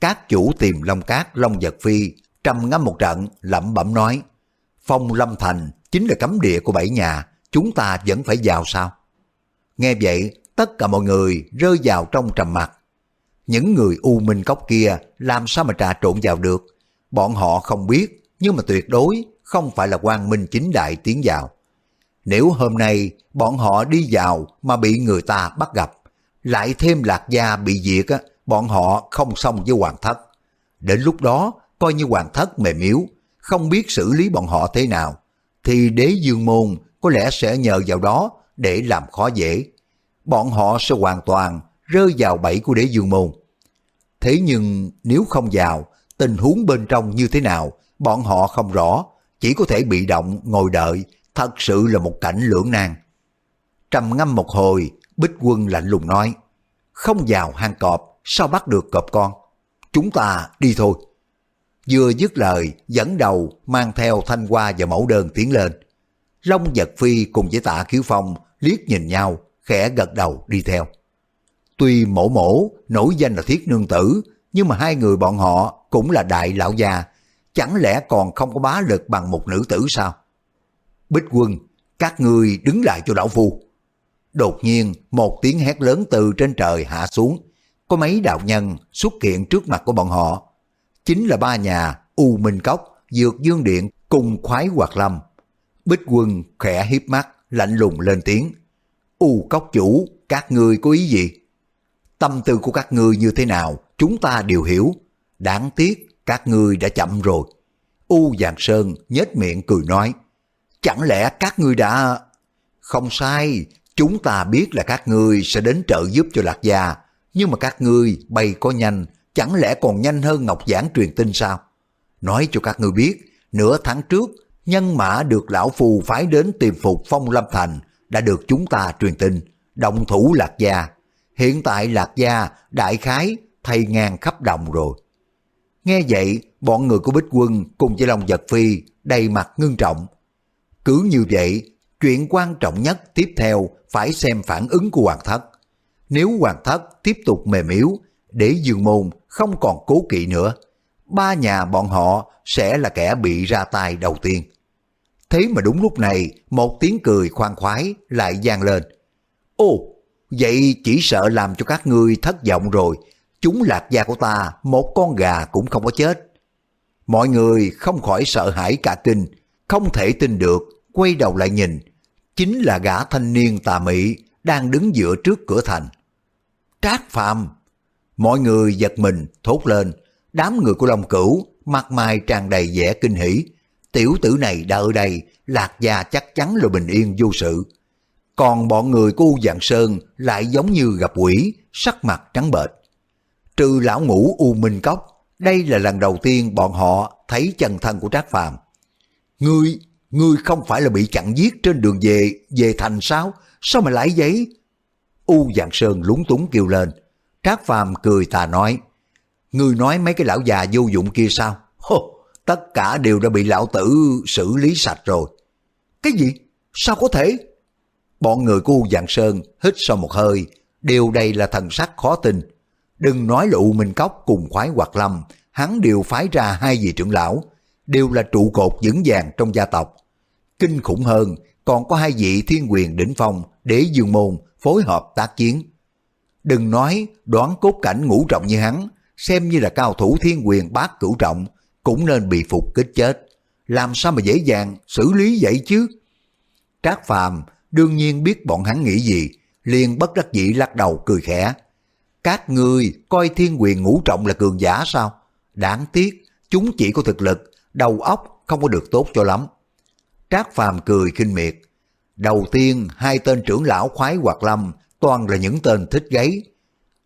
các chủ tìm Long Cát, Long giật Phi trầm ngâm một trận lẩm bẩm nói Phong Lâm Thành chính là cấm địa của bảy nhà, chúng ta vẫn phải vào sao? Nghe vậy, tất cả mọi người rơi vào trong trầm mặc. Những người u minh cốc kia làm sao mà trà trộn vào được? Bọn họ không biết, nhưng mà tuyệt đối không phải là quan minh chính đại tiến vào. Nếu hôm nay bọn họ đi vào mà bị người ta bắt gặp, lại thêm lạc gia bị diệt á, bọn họ không xong với hoàng thất. Đến lúc đó, coi như hoàng thất mềm yếu, không biết xử lý bọn họ thế nào, thì đế dương môn có lẽ sẽ nhờ vào đó để làm khó dễ. Bọn họ sẽ hoàn toàn rơi vào bẫy của đế dương môn. Thế nhưng nếu không vào, tình huống bên trong như thế nào, bọn họ không rõ, chỉ có thể bị động ngồi đợi, thật sự là một cảnh lưỡng nan. Trầm ngâm một hồi, Bích Quân lạnh lùng nói, không vào hang cọp, sao bắt được cọp con? Chúng ta đi thôi. Vừa dứt lời, dẫn đầu, mang theo thanh hoa và mẫu đơn tiến lên. Long giật phi cùng với tạ khiếu phong liếc nhìn nhau, khẽ gật đầu đi theo. Tuy mổ mổ, nổi danh là thiết nương tử, nhưng mà hai người bọn họ cũng là đại lão già, chẳng lẽ còn không có bá lực bằng một nữ tử sao? Bích quân, các ngươi đứng lại cho lão phu. Đột nhiên, một tiếng hét lớn từ trên trời hạ xuống, có mấy đạo nhân xuất hiện trước mặt của bọn họ. Chính là ba nhà U Minh Cốc, Dược Dương Điện cùng khoái Hoạt Lâm. Bích quân khẽ hiếp mắt, lạnh lùng lên tiếng. U Cốc chủ, các ngươi có ý gì? Tâm tư của các ngươi như thế nào, chúng ta đều hiểu. Đáng tiếc, các ngươi đã chậm rồi. U Giàng Sơn nhếch miệng cười nói. chẳng lẽ các ngươi đã... Không sai, chúng ta biết là các ngươi sẽ đến trợ giúp cho Lạc Gia, nhưng mà các ngươi bay có nhanh, chẳng lẽ còn nhanh hơn Ngọc Giảng truyền tin sao? Nói cho các ngươi biết, nửa tháng trước, nhân mã được lão phù phái đến tìm phục Phong Lâm Thành đã được chúng ta truyền tin, động thủ Lạc Gia. Hiện tại Lạc Gia, đại khái, thay ngang khắp đồng rồi. Nghe vậy, bọn người của Bích Quân cùng với Long Giật Phi đầy mặt ngưng trọng. Cứ như vậy, chuyện quan trọng nhất tiếp theo phải xem phản ứng của Hoàng Thất. Nếu Hoàng Thất tiếp tục mềm yếu, để Dương Môn không còn cố kỵ nữa, ba nhà bọn họ sẽ là kẻ bị ra tay đầu tiên. Thế mà đúng lúc này, một tiếng cười khoan khoái lại vang lên. Ô, vậy chỉ sợ làm cho các ngươi thất vọng rồi, chúng lạc gia của ta, một con gà cũng không có chết. Mọi người không khỏi sợ hãi cả kinh, không thể tin được, quay đầu lại nhìn. Chính là gã thanh niên tà mị đang đứng giữa trước cửa thành. Trác Phạm! Mọi người giật mình, thốt lên. Đám người của Long Cửu, mặt mày tràn đầy vẻ kinh hỉ. Tiểu tử này đã ở đây, lạc gia chắc chắn là bình yên vô sự. Còn bọn người của U Dạng Sơn lại giống như gặp quỷ, sắc mặt trắng bệch. Trừ lão ngũ U Minh Cốc, đây là lần đầu tiên bọn họ thấy chân thân của Trác Phàm. Ngươi, ngươi không phải là bị chặn giết trên đường về, về thành sao? Sao mà lại giấy? U Dạng Sơn lúng túng kêu lên. Trác Phàm cười tà nói, Ngươi nói mấy cái lão già vô dụng kia sao? Hô, tất cả đều đã bị lão tử xử lý sạch rồi. Cái gì? Sao có thể? Bọn người của U Dạng Sơn hít sau một hơi, đều đây là thần sắc khó tin. Đừng nói là U Minh Cốc cùng khoái hoạt lâm, hắn đều phái ra hai vị trưởng lão, đều là trụ cột vững vàng trong gia tộc. Kinh khủng hơn, còn có hai vị thiên quyền đỉnh phong để dương môn phối hợp tác chiến. Đừng nói đoán cốt cảnh ngũ trọng như hắn, xem như là cao thủ thiên quyền bát cửu trọng, cũng nên bị phục kích chết. Làm sao mà dễ dàng xử lý vậy chứ? Trác Phàm đương nhiên biết bọn hắn nghĩ gì, liền bất đắc dĩ lắc đầu cười khẽ. Các ngươi coi thiên quyền ngũ trọng là cường giả sao? Đáng tiếc, chúng chỉ có thực lực, đầu óc không có được tốt cho lắm. Trác Phàm cười khinh miệt. Đầu tiên, hai tên trưởng lão khoái hoạt lâm toàn là những tên thích gáy.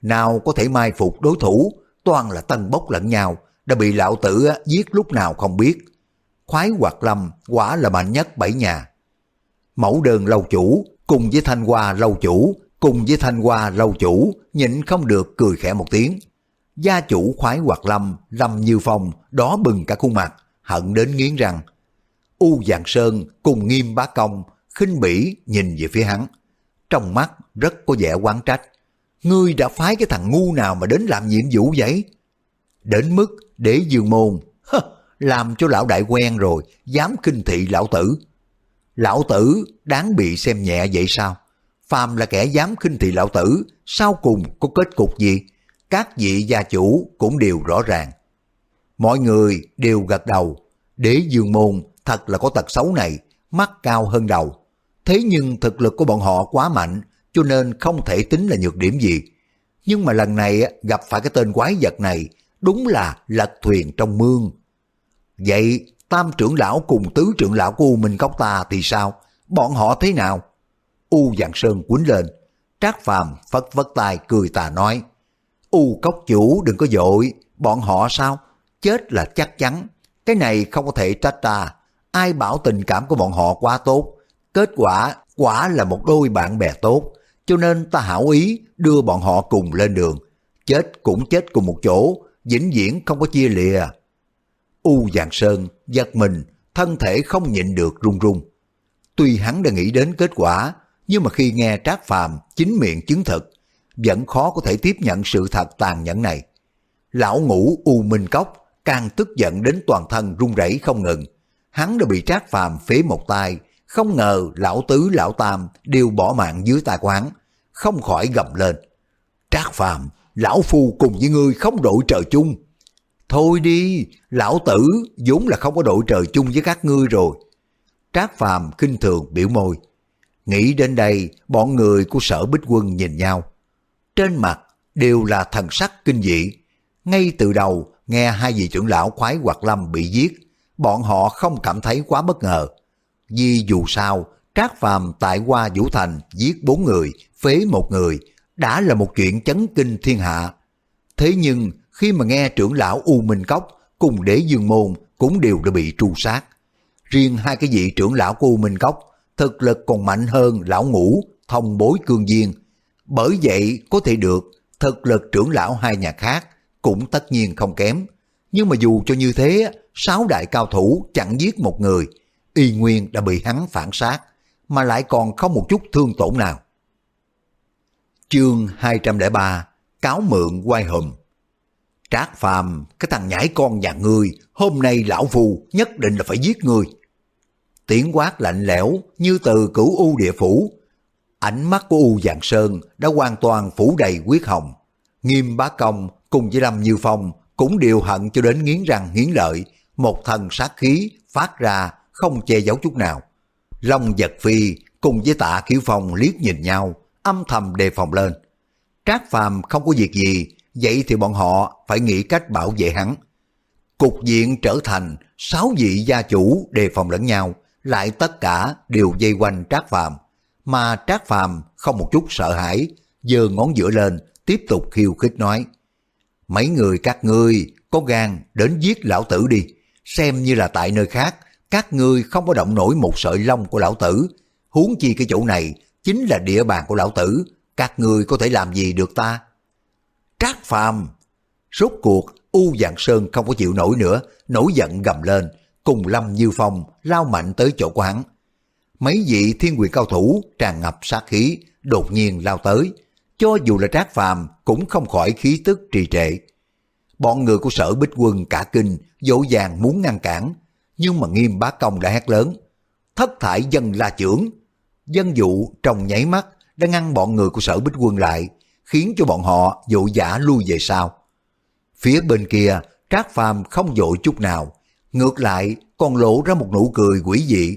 Nào có thể mai phục đối thủ, toàn là tân bốc lẫn nhau, đã bị lão tử giết lúc nào không biết. Khoái hoạt lâm quả là mạnh nhất bảy nhà. Mẫu đơn lâu chủ cùng với thanh hoa lâu chủ cùng với thanh hoa lâu chủ nhịn không được cười khẽ một tiếng. Gia chủ khoái hoạt lâm, lâm như phong, đó bừng cả khuôn mặt, hận đến nghiến răng. U Giàng Sơn cùng nghiêm bá công, khinh bỉ nhìn về phía hắn. Trong mắt rất có vẻ quán trách. Ngươi đã phái cái thằng ngu nào mà đến làm nhiệm vụ vậy? Đến mức để dương môn, hơ, làm cho lão đại quen rồi, dám kinh thị lão tử. Lão tử đáng bị xem nhẹ vậy sao? Phàm là kẻ dám khinh thị lão tử, sau cùng có kết cục gì? Các vị gia chủ cũng đều rõ ràng. Mọi người đều gật đầu, đế dương môn thật là có tật xấu này, mắt cao hơn đầu. Thế nhưng thực lực của bọn họ quá mạnh, cho nên không thể tính là nhược điểm gì. Nhưng mà lần này gặp phải cái tên quái vật này, đúng là lật thuyền trong mương. Vậy tam trưởng lão cùng tứ trưởng lão của U Minh Cốc ta thì sao? Bọn họ thế nào? U Dạng Sơn quýnh lên. Trác Phàm phất vất tay cười tà nói. U Cốc chủ đừng có dội, bọn họ sao? Chết là chắc chắn. Cái này không có thể trách ta. Ai bảo tình cảm của bọn họ quá tốt. Kết quả, quả là một đôi bạn bè tốt. Cho nên ta hảo ý đưa bọn họ cùng lên đường. Chết cũng chết cùng một chỗ, vĩnh viễn không có chia lìa. U Giàng Sơn giật mình, thân thể không nhịn được run run. Tuy hắn đã nghĩ đến kết quả, nhưng mà khi nghe Trác Phàm chính miệng chứng thực, vẫn khó có thể tiếp nhận sự thật tàn nhẫn này. Lão ngũ U Minh Cốc càng tức giận đến toàn thân run rẩy không ngừng. Hắn đã bị Trác Phàm phế một tay, không ngờ lão tứ lão tam đều bỏ mạng dưới tay của hắn, không khỏi gầm lên. Trác Phàm, lão phu cùng với ngươi không đội trời chung. Thôi đi, lão tử vốn là không có đội trời chung với các ngươi rồi. Trác Phàm kinh thường biểu môi. Nghĩ đến đây, bọn người của sở bích quân nhìn nhau. Trên mặt đều là thần sắc kinh dị. Ngay từ đầu, nghe hai vị trưởng lão khoái hoặc lâm bị giết, bọn họ không cảm thấy quá bất ngờ. vì dù sao, Trác Phàm tại qua Vũ Thành giết bốn người, phế một người, đã là một chuyện chấn kinh thiên hạ. Thế nhưng, khi mà nghe trưởng lão U Minh Cốc cùng đế dương môn cũng đều đã bị tru sát. Riêng hai cái vị trưởng lão của U Minh Cốc thực lực còn mạnh hơn lão ngũ, thông bối cương viên. Bởi vậy có thể được, thực lực trưởng lão hai nhà khác cũng tất nhiên không kém. Nhưng mà dù cho như thế, sáu đại cao thủ chẳng giết một người, y nguyên đã bị hắn phản sát, mà lại còn không một chút thương tổn nào. Chương 203 Cáo mượn quay hùm Trác phàm, cái thằng nhãi con nhà ngươi, hôm nay lão phù nhất định là phải giết ngươi. Tiếng quát lạnh lẽo như từ cửu u địa phủ. Ánh mắt của U Giàng Sơn đã hoàn toàn phủ đầy quyết hồng. Nghiêm bá công cùng với Lâm Như Phong cũng đều hận cho đến nghiến răng nghiến lợi, một thần sát khí phát ra không che giấu chút nào. Long giật phi cùng với tạ kiểu phong liếc nhìn nhau, âm thầm đề phòng lên. Trác phàm không có việc gì, vậy thì bọn họ phải nghĩ cách bảo vệ hắn. Cục diện trở thành sáu vị gia chủ đề phòng lẫn nhau, lại tất cả đều dây quanh Trác Phàm, mà Trác Phàm không một chút sợ hãi, giơ ngón giữa lên, tiếp tục khiêu khích nói: "Mấy người các ngươi có gan đến giết lão tử đi, xem như là tại nơi khác, các ngươi không có động nổi một sợi lông của lão tử, huống chi cái chỗ này chính là địa bàn của lão tử, các ngươi có thể làm gì được ta?" Trác Phàm, rốt cuộc U Dạng Sơn không có chịu nổi nữa, nổi giận gầm lên, cùng Lâm Như Phong lao mạnh tới chỗ của hắn. Mấy vị thiên quyền cao thủ tràn ngập sát khí, đột nhiên lao tới. Cho dù là trác phàm cũng không khỏi khí tức trì trệ. Bọn người của sở bích quân cả kinh, dỗ dàng muốn ngăn cản, nhưng mà nghiêm bá công đã hét lớn. Thất thải dân la trưởng. Dân dụ trong nháy mắt đã ngăn bọn người của sở bích quân lại, khiến cho bọn họ dỗ giả lui về sau. Phía bên kia, Trác Phàm không dội chút nào, ngược lại còn lộ ra một nụ cười quỷ dị.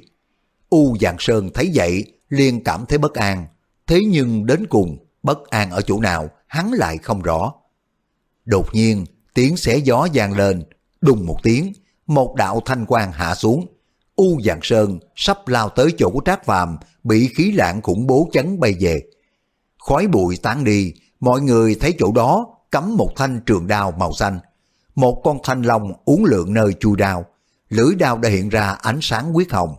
U Dạng Sơn thấy vậy liền cảm thấy bất an, thế nhưng đến cùng bất an ở chỗ nào hắn lại không rõ. Đột nhiên tiếng xé gió vang lên, đùng một tiếng, một đạo thanh quang hạ xuống. U Dạng Sơn sắp lao tới chỗ của Trác Phàm bị khí lãng khủng bố chấn bay về. Khói bụi tán đi, mọi người thấy chỗ đó cắm một thanh trường đao màu xanh, một con thanh long uống lượng nơi chui đao, lưỡi đao đã hiện ra ánh sáng huyết hồng.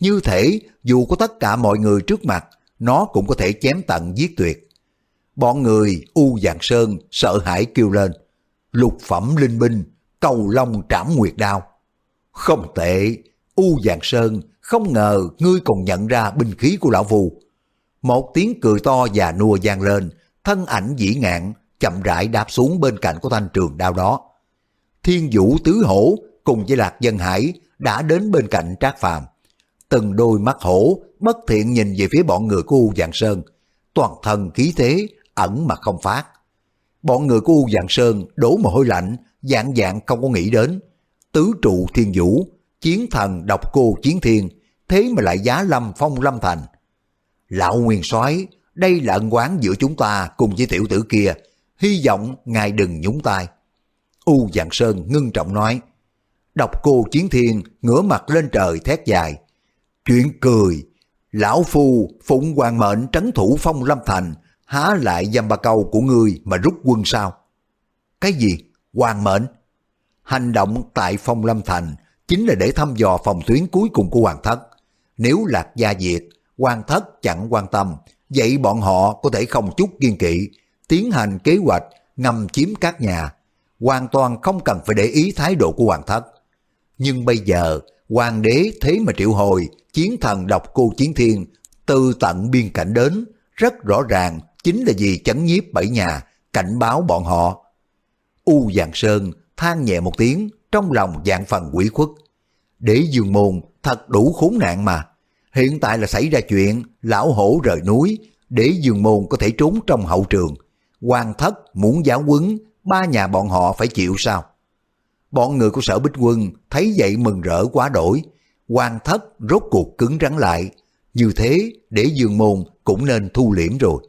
Như thể dù có tất cả mọi người trước mặt, nó cũng có thể chém tận giết tuyệt. Bọn người U Giàng Sơn sợ hãi kêu lên, lục phẩm linh binh, cầu long trảm nguyệt đao. Không tệ, U Giàng Sơn không ngờ ngươi còn nhận ra binh khí của lão phù. Một tiếng cười to và nua vang lên, thân ảnh dĩ ngạn chậm rãi đáp xuống bên cạnh của thanh trường đao đó. Thiên vũ tứ hổ cùng với Lạc Dân Hải đã đến bên cạnh Trác Phàm. Từng đôi mắt hổ bất thiện nhìn về phía bọn người của U Dạng Sơn, toàn thân khí thế ẩn mà không phát. Bọn người của U Dạng Sơn đổ mồ hôi lạnh, dạng dạng không có nghĩ đến. Tứ trụ thiên vũ, chiến thần độc cô chiến thiên, thế mà lại giá lâm phong lâm thành. Lão Nguyên soái đây là ân quán giữa chúng ta cùng với tiểu tử kia, hy vọng ngài đừng nhúng tay. U Dạng Sơn ngưng trọng nói, đọc cô chiến thiên ngửa mặt lên trời thét dài. Chuyện cười, lão phu phụng hoàng mệnh trấn thủ phong lâm thành, há lại dăm ba câu của ngươi mà rút quân sao? Cái gì? Hoàng mệnh? Hành động tại phong lâm thành chính là để thăm dò phòng tuyến cuối cùng của hoàng thất. Nếu lạc gia diệt, hoàng thất chẳng quan tâm, vậy bọn họ có thể không chút kiên kỵ, tiến hành kế hoạch ngầm chiếm các nhà, hoàn toàn không cần phải để ý thái độ của hoàng thất. Nhưng bây giờ, hoàng đế thế mà triệu hồi, chiến thần độc cô chiến thiên, từ tận biên cảnh đến, rất rõ ràng chính là vì chấn nhiếp bảy nhà, cảnh báo bọn họ. U Giàng Sơn than nhẹ một tiếng, trong lòng dạng phần quỷ khuất. Đế dương môn thật đủ khốn nạn mà. Hiện tại là xảy ra chuyện, lão hổ rời núi, đế dương môn có thể trốn trong hậu trường. Hoàng thất muốn giáo quấn, ba nhà bọn họ phải chịu sao? Bọn người của sở bích quân thấy vậy mừng rỡ quá đổi. Hoàng thất rốt cuộc cứng rắn lại. Như thế để dương môn cũng nên thu liễm rồi.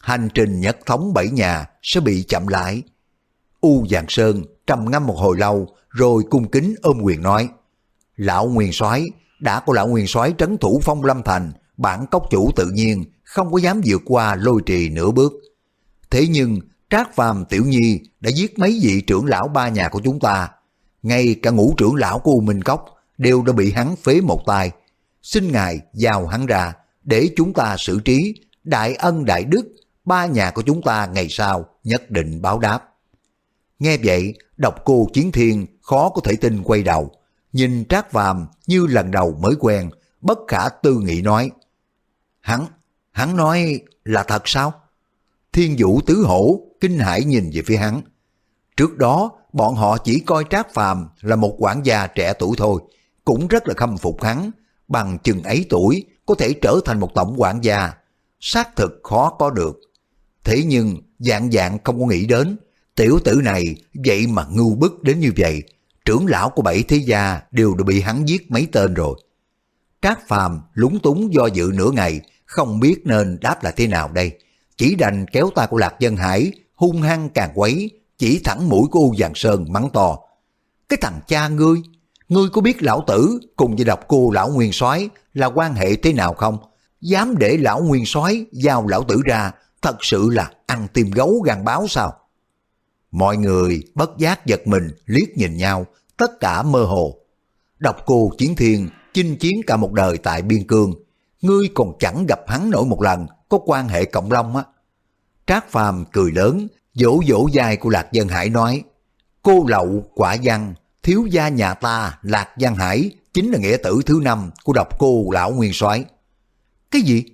Hành trình nhất thống bảy nhà sẽ bị chậm lại. U Giàng Sơn trầm ngâm một hồi lâu rồi cung kính ôm quyền nói. Lão Nguyên soái đã có lão nguyên soái trấn thủ phong lâm thành, bản cốc chủ tự nhiên không có dám vượt qua lôi trì nửa bước. Thế nhưng Trác Phàm Tiểu Nhi đã giết mấy vị trưởng lão ba nhà của chúng ta. Ngay cả ngũ trưởng lão của U Minh Cốc đều đã bị hắn phế một tay. Xin ngài giao hắn ra để chúng ta xử trí đại ân đại đức ba nhà của chúng ta ngày sau nhất định báo đáp. Nghe vậy, độc cô Chiến Thiên khó có thể tin quay đầu, nhìn Trác Phàm như lần đầu mới quen, bất khả tư nghị nói. Hắn, hắn nói là thật sao? Thiên vũ tứ hổ kinh hãi nhìn về phía hắn. Trước đó, bọn họ chỉ coi Trác Phàm là một quản gia trẻ tuổi thôi, cũng rất là khâm phục hắn, bằng chừng ấy tuổi có thể trở thành một tổng quản gia. Xác thực khó có được. Thế nhưng, dạng dạng không có nghĩ đến, tiểu tử này vậy mà ngu bức đến như vậy. Trưởng lão của bảy thế gia đều đã bị hắn giết mấy tên rồi. Trác Phàm lúng túng do dự nửa ngày, không biết nên đáp là thế nào đây. Chỉ đành kéo tay của Lạc Dân Hải, hung hăng càng quấy, chỉ thẳng mũi của U Giàng Sơn mắng to. Cái thằng cha ngươi, ngươi có biết lão tử cùng với đọc cô lão nguyên soái là quan hệ thế nào không? Dám để lão nguyên soái giao lão tử ra, thật sự là ăn tim gấu gan báo sao? Mọi người bất giác giật mình liếc nhìn nhau, tất cả mơ hồ. đọc cô chiến thiên chinh chiến cả một đời tại biên cương, ngươi còn chẳng gặp hắn nổi một lần, có quan hệ cộng long á. Trác Phàm cười lớn, dỗ dỗ dài của Lạc Dân Hải nói, cô lậu quả văn, thiếu gia nhà ta Lạc dân Hải chính là nghĩa tử thứ năm của độc cô lão nguyên soái. Cái gì?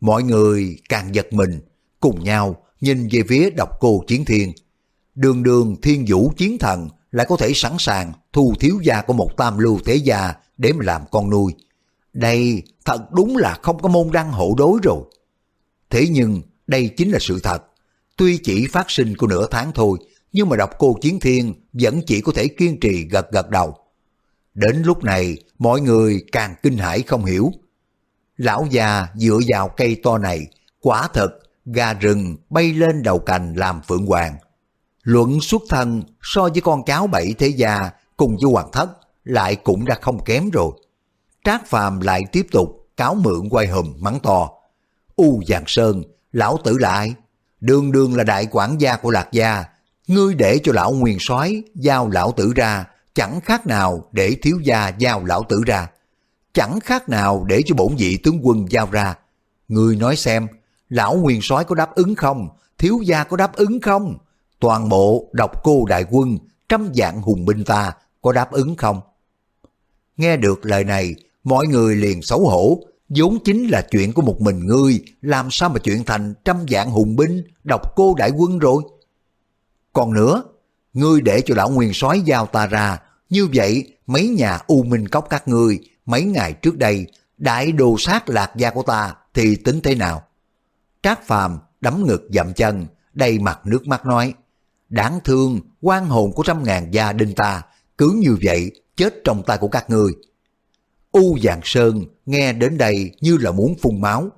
Mọi người càng giật mình, cùng nhau nhìn về phía độc cô chiến thiên. Đường đường thiên vũ chiến thần lại có thể sẵn sàng thu thiếu gia của một tam lưu thế gia để mà làm con nuôi. Đây thật đúng là không có môn đăng hộ đối rồi. Thế nhưng đây chính là sự thật. Tuy chỉ phát sinh của nửa tháng thôi, nhưng mà đọc cô Chiến Thiên vẫn chỉ có thể kiên trì gật gật đầu. Đến lúc này, mọi người càng kinh hãi không hiểu. Lão già dựa vào cây to này, quả thật, gà rừng bay lên đầu cành làm phượng hoàng. Luận xuất thân so với con cháu bảy thế gia cùng với hoàng thất lại cũng đã không kém rồi. Trác Phàm lại tiếp tục cáo mượn quay hùm mắng to. U vàng Sơn, lão tử lại, đường đường là đại quản gia của Lạc Gia, ngươi để cho lão nguyên soái giao lão tử ra, chẳng khác nào để thiếu gia giao lão tử ra, chẳng khác nào để cho bổn vị tướng quân giao ra. Ngươi nói xem, lão nguyên soái có đáp ứng không, thiếu gia có đáp ứng không, toàn bộ độc cô đại quân, trăm dạng hùng binh ta có đáp ứng không? Nghe được lời này, mọi người liền xấu hổ, vốn chính là chuyện của một mình ngươi, làm sao mà chuyện thành trăm dạng hùng binh, độc cô đại quân rồi. Còn nữa, ngươi để cho lão nguyên soái giao ta ra, như vậy mấy nhà u minh cốc các ngươi, mấy ngày trước đây, đại đồ sát lạc gia của ta thì tính thế nào? Trác phàm đấm ngực dậm chân, đầy mặt nước mắt nói, đáng thương, quan hồn của trăm ngàn gia đình ta, cứ như vậy chết trong tay của các ngươi. U Dạng Sơn nghe đến đây như là muốn phun máu.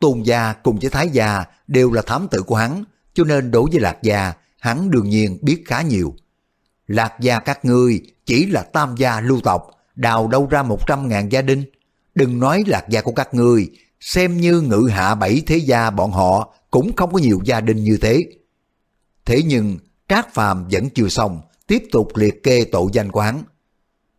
Tôn gia cùng với Thái gia đều là thám tử của hắn, cho nên đối với Lạc gia, hắn đương nhiên biết khá nhiều. Lạc gia các ngươi chỉ là tam gia lưu tộc, đào đâu ra một trăm ngàn gia đình. Đừng nói lạc gia của các ngươi, xem như ngự hạ bảy thế gia bọn họ cũng không có nhiều gia đình như thế. Thế nhưng Trác Phàm vẫn chưa xong, tiếp tục liệt kê tội danh của hắn.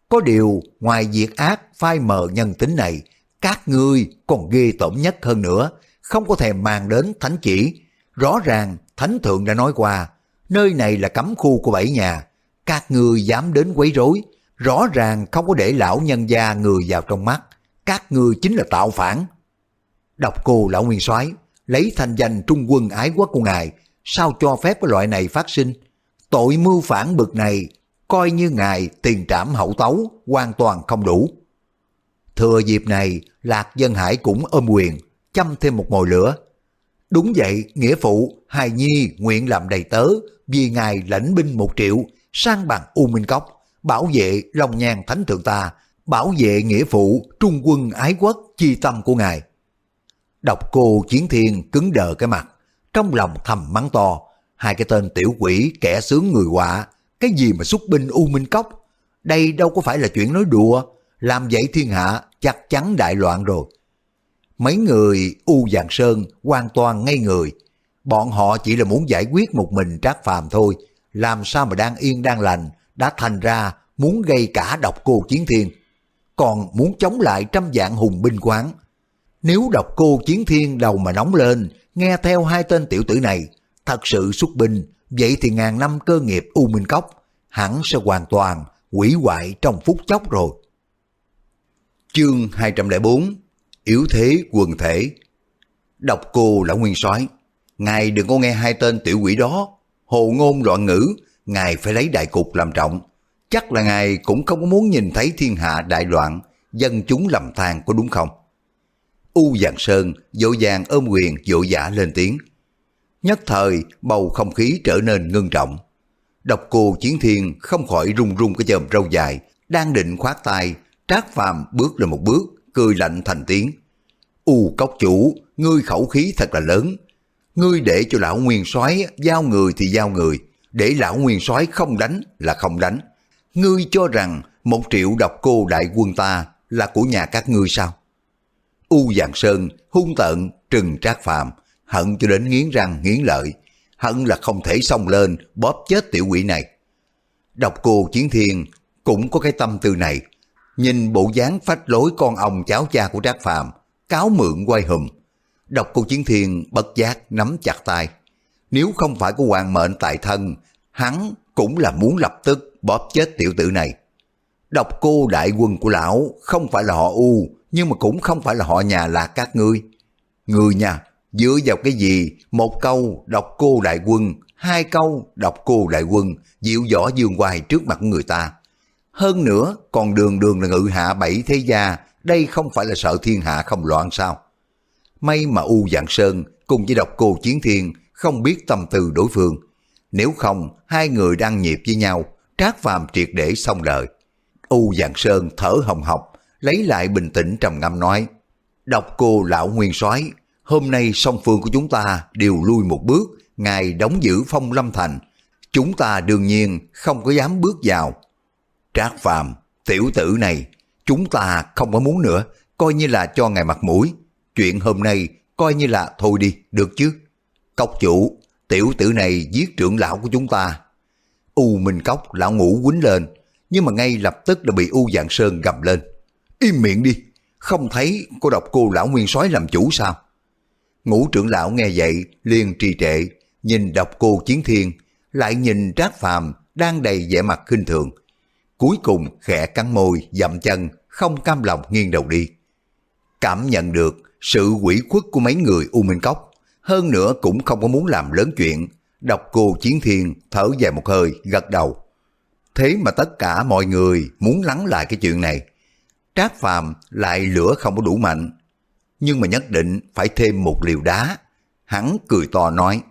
Có điều, ngoài việc ác phai mờ nhân tính này, các ngươi còn ghê tởm nhất hơn nữa, không có thèm mang đến thánh chỉ. Rõ ràng, thánh thượng đã nói qua, nơi này là cấm khu của bảy nhà, các ngươi dám đến quấy rối, rõ ràng không có để lão nhân gia người vào trong mắt, các ngươi chính là tạo phản. Đọc cô lão nguyên soái lấy thành danh trung quân ái quốc của ngài, sao cho phép cái loại này phát sinh? Tội mưu phản bực này coi như ngài tiền trảm hậu tấu, hoàn toàn không đủ. Thừa dịp này, Lạc Dân Hải cũng ôm quyền, chăm thêm một mồi lửa. Đúng vậy, nghĩa phụ, hài nhi nguyện làm đầy tớ, vì ngài lãnh binh một triệu, sang bằng U Minh Cốc, bảo vệ Long Nhan thánh thượng ta, bảo vệ nghĩa phụ, trung quân ái quốc, chi tâm của ngài. đọc cô chiến thiên cứng đờ cái mặt, trong lòng thầm mắng to, hai cái tên tiểu quỷ kẻ sướng người họa, cái gì mà xuất binh U Minh Cốc? Đây đâu có phải là chuyện nói đùa làm vậy thiên hạ chắc chắn đại loạn rồi. Mấy người U Giàng Sơn hoàn toàn ngây người. Bọn họ chỉ là muốn giải quyết một mình Trác Phàm thôi. Làm sao mà đang yên đang lành, đã thành ra muốn gây cả độc cô chiến thiên. Còn muốn chống lại trăm dạng hùng binh quán. Nếu độc cô chiến thiên đầu mà nóng lên, nghe theo hai tên tiểu tử này, thật sự xuất binh, vậy thì ngàn năm cơ nghiệp U Minh Cốc hẳn sẽ hoàn toàn quỷ hoại trong phút chốc rồi. Chương 204 Yếu thế quần thể. Độc cô lão nguyên soái, Ngài đừng có nghe hai tên tiểu quỷ đó. Hồ ngôn loạn ngữ, Ngài phải lấy đại cục làm trọng. Chắc là ngài cũng không có muốn nhìn thấy thiên hạ đại loạn, Dân chúng lầm than có đúng không? U Giàng Sơn, dỗ dàng ôm quyền, dỗ dã lên tiếng. Nhất thời, bầu không khí trở nên ngưng trọng. Độc cô chiến thiên không khỏi run run cái chòm râu dài, Đang định khoát tay Trác Phàm bước lên một bước, cười lạnh thành tiếng. U cốc chủ, ngươi khẩu khí thật là lớn. Ngươi để cho lão nguyên soái giao người thì giao người, để lão nguyên soái không đánh là không đánh. Ngươi cho rằng một triệu độc cô đại quân ta là của nhà các ngươi sao? U Giàng Sơn hung tợn trừng trác phàm, hận cho đến nghiến răng nghiến lợi, hận là không thể xông lên bóp chết tiểu quỷ này. Độc cô chiến thiên cũng có cái tâm tư này, Nhìn bộ dáng phách lối con ông cháu cha của Trác Phàm cáo mượn quay hùm. Độc cô Chiến Thiên bất giác nắm chặt tay. Nếu không phải có hoàng mệnh tại thân, hắn cũng là muốn lập tức bóp chết tiểu tử này. Độc cô đại quân của lão không phải là họ U, nhưng mà cũng không phải là họ nhà là các ngươi. Người nha, dựa vào cái gì? Một câu độc cô đại quân, hai câu độc cô đại quân, dịu võ dương hoài trước mặt người ta. Hơn nữa, còn đường đường là ngự hạ bảy thế gia, đây không phải là sợ thiên hạ không loạn sao? May mà U Dạng Sơn cùng với độc cô Chiến Thiên không biết tâm tư đối phương. Nếu không, hai người đang nhịp với nhau, trác phàm triệt để xong đời. U Dạng Sơn thở hồng hộc, lấy lại bình tĩnh trầm ngâm nói, Độc cô lão nguyên soái hôm nay song phương của chúng ta đều lui một bước, ngài đóng giữ phong lâm thành. Chúng ta đương nhiên không có dám bước vào, Trác Phàm, tiểu tử này, chúng ta không có muốn nữa, coi như là cho ngài mặt mũi. Chuyện hôm nay coi như là thôi đi, được chứ? Cốc chủ, tiểu tử này giết trưởng lão của chúng ta. U Minh Cốc lão ngủ quýnh lên, nhưng mà ngay lập tức đã bị U Dạng Sơn gầm lên. Im miệng đi, không thấy cô độc cô lão nguyên soái làm chủ sao? Ngũ trưởng lão nghe vậy liền trì trệ, nhìn độc cô chiến thiên, lại nhìn trác phàm đang đầy vẻ mặt khinh thường, cuối cùng khẽ cắn môi, dậm chân, không cam lòng nghiêng đầu đi. Cảm nhận được sự quỷ khuất của mấy người U Minh Cốc, hơn nữa cũng không có muốn làm lớn chuyện, độc cô chiến thiên thở dài một hơi, gật đầu. Thế mà tất cả mọi người muốn lắng lại cái chuyện này. Trác Phàm lại lửa không có đủ mạnh, nhưng mà nhất định phải thêm một liều đá. Hắn cười to nói,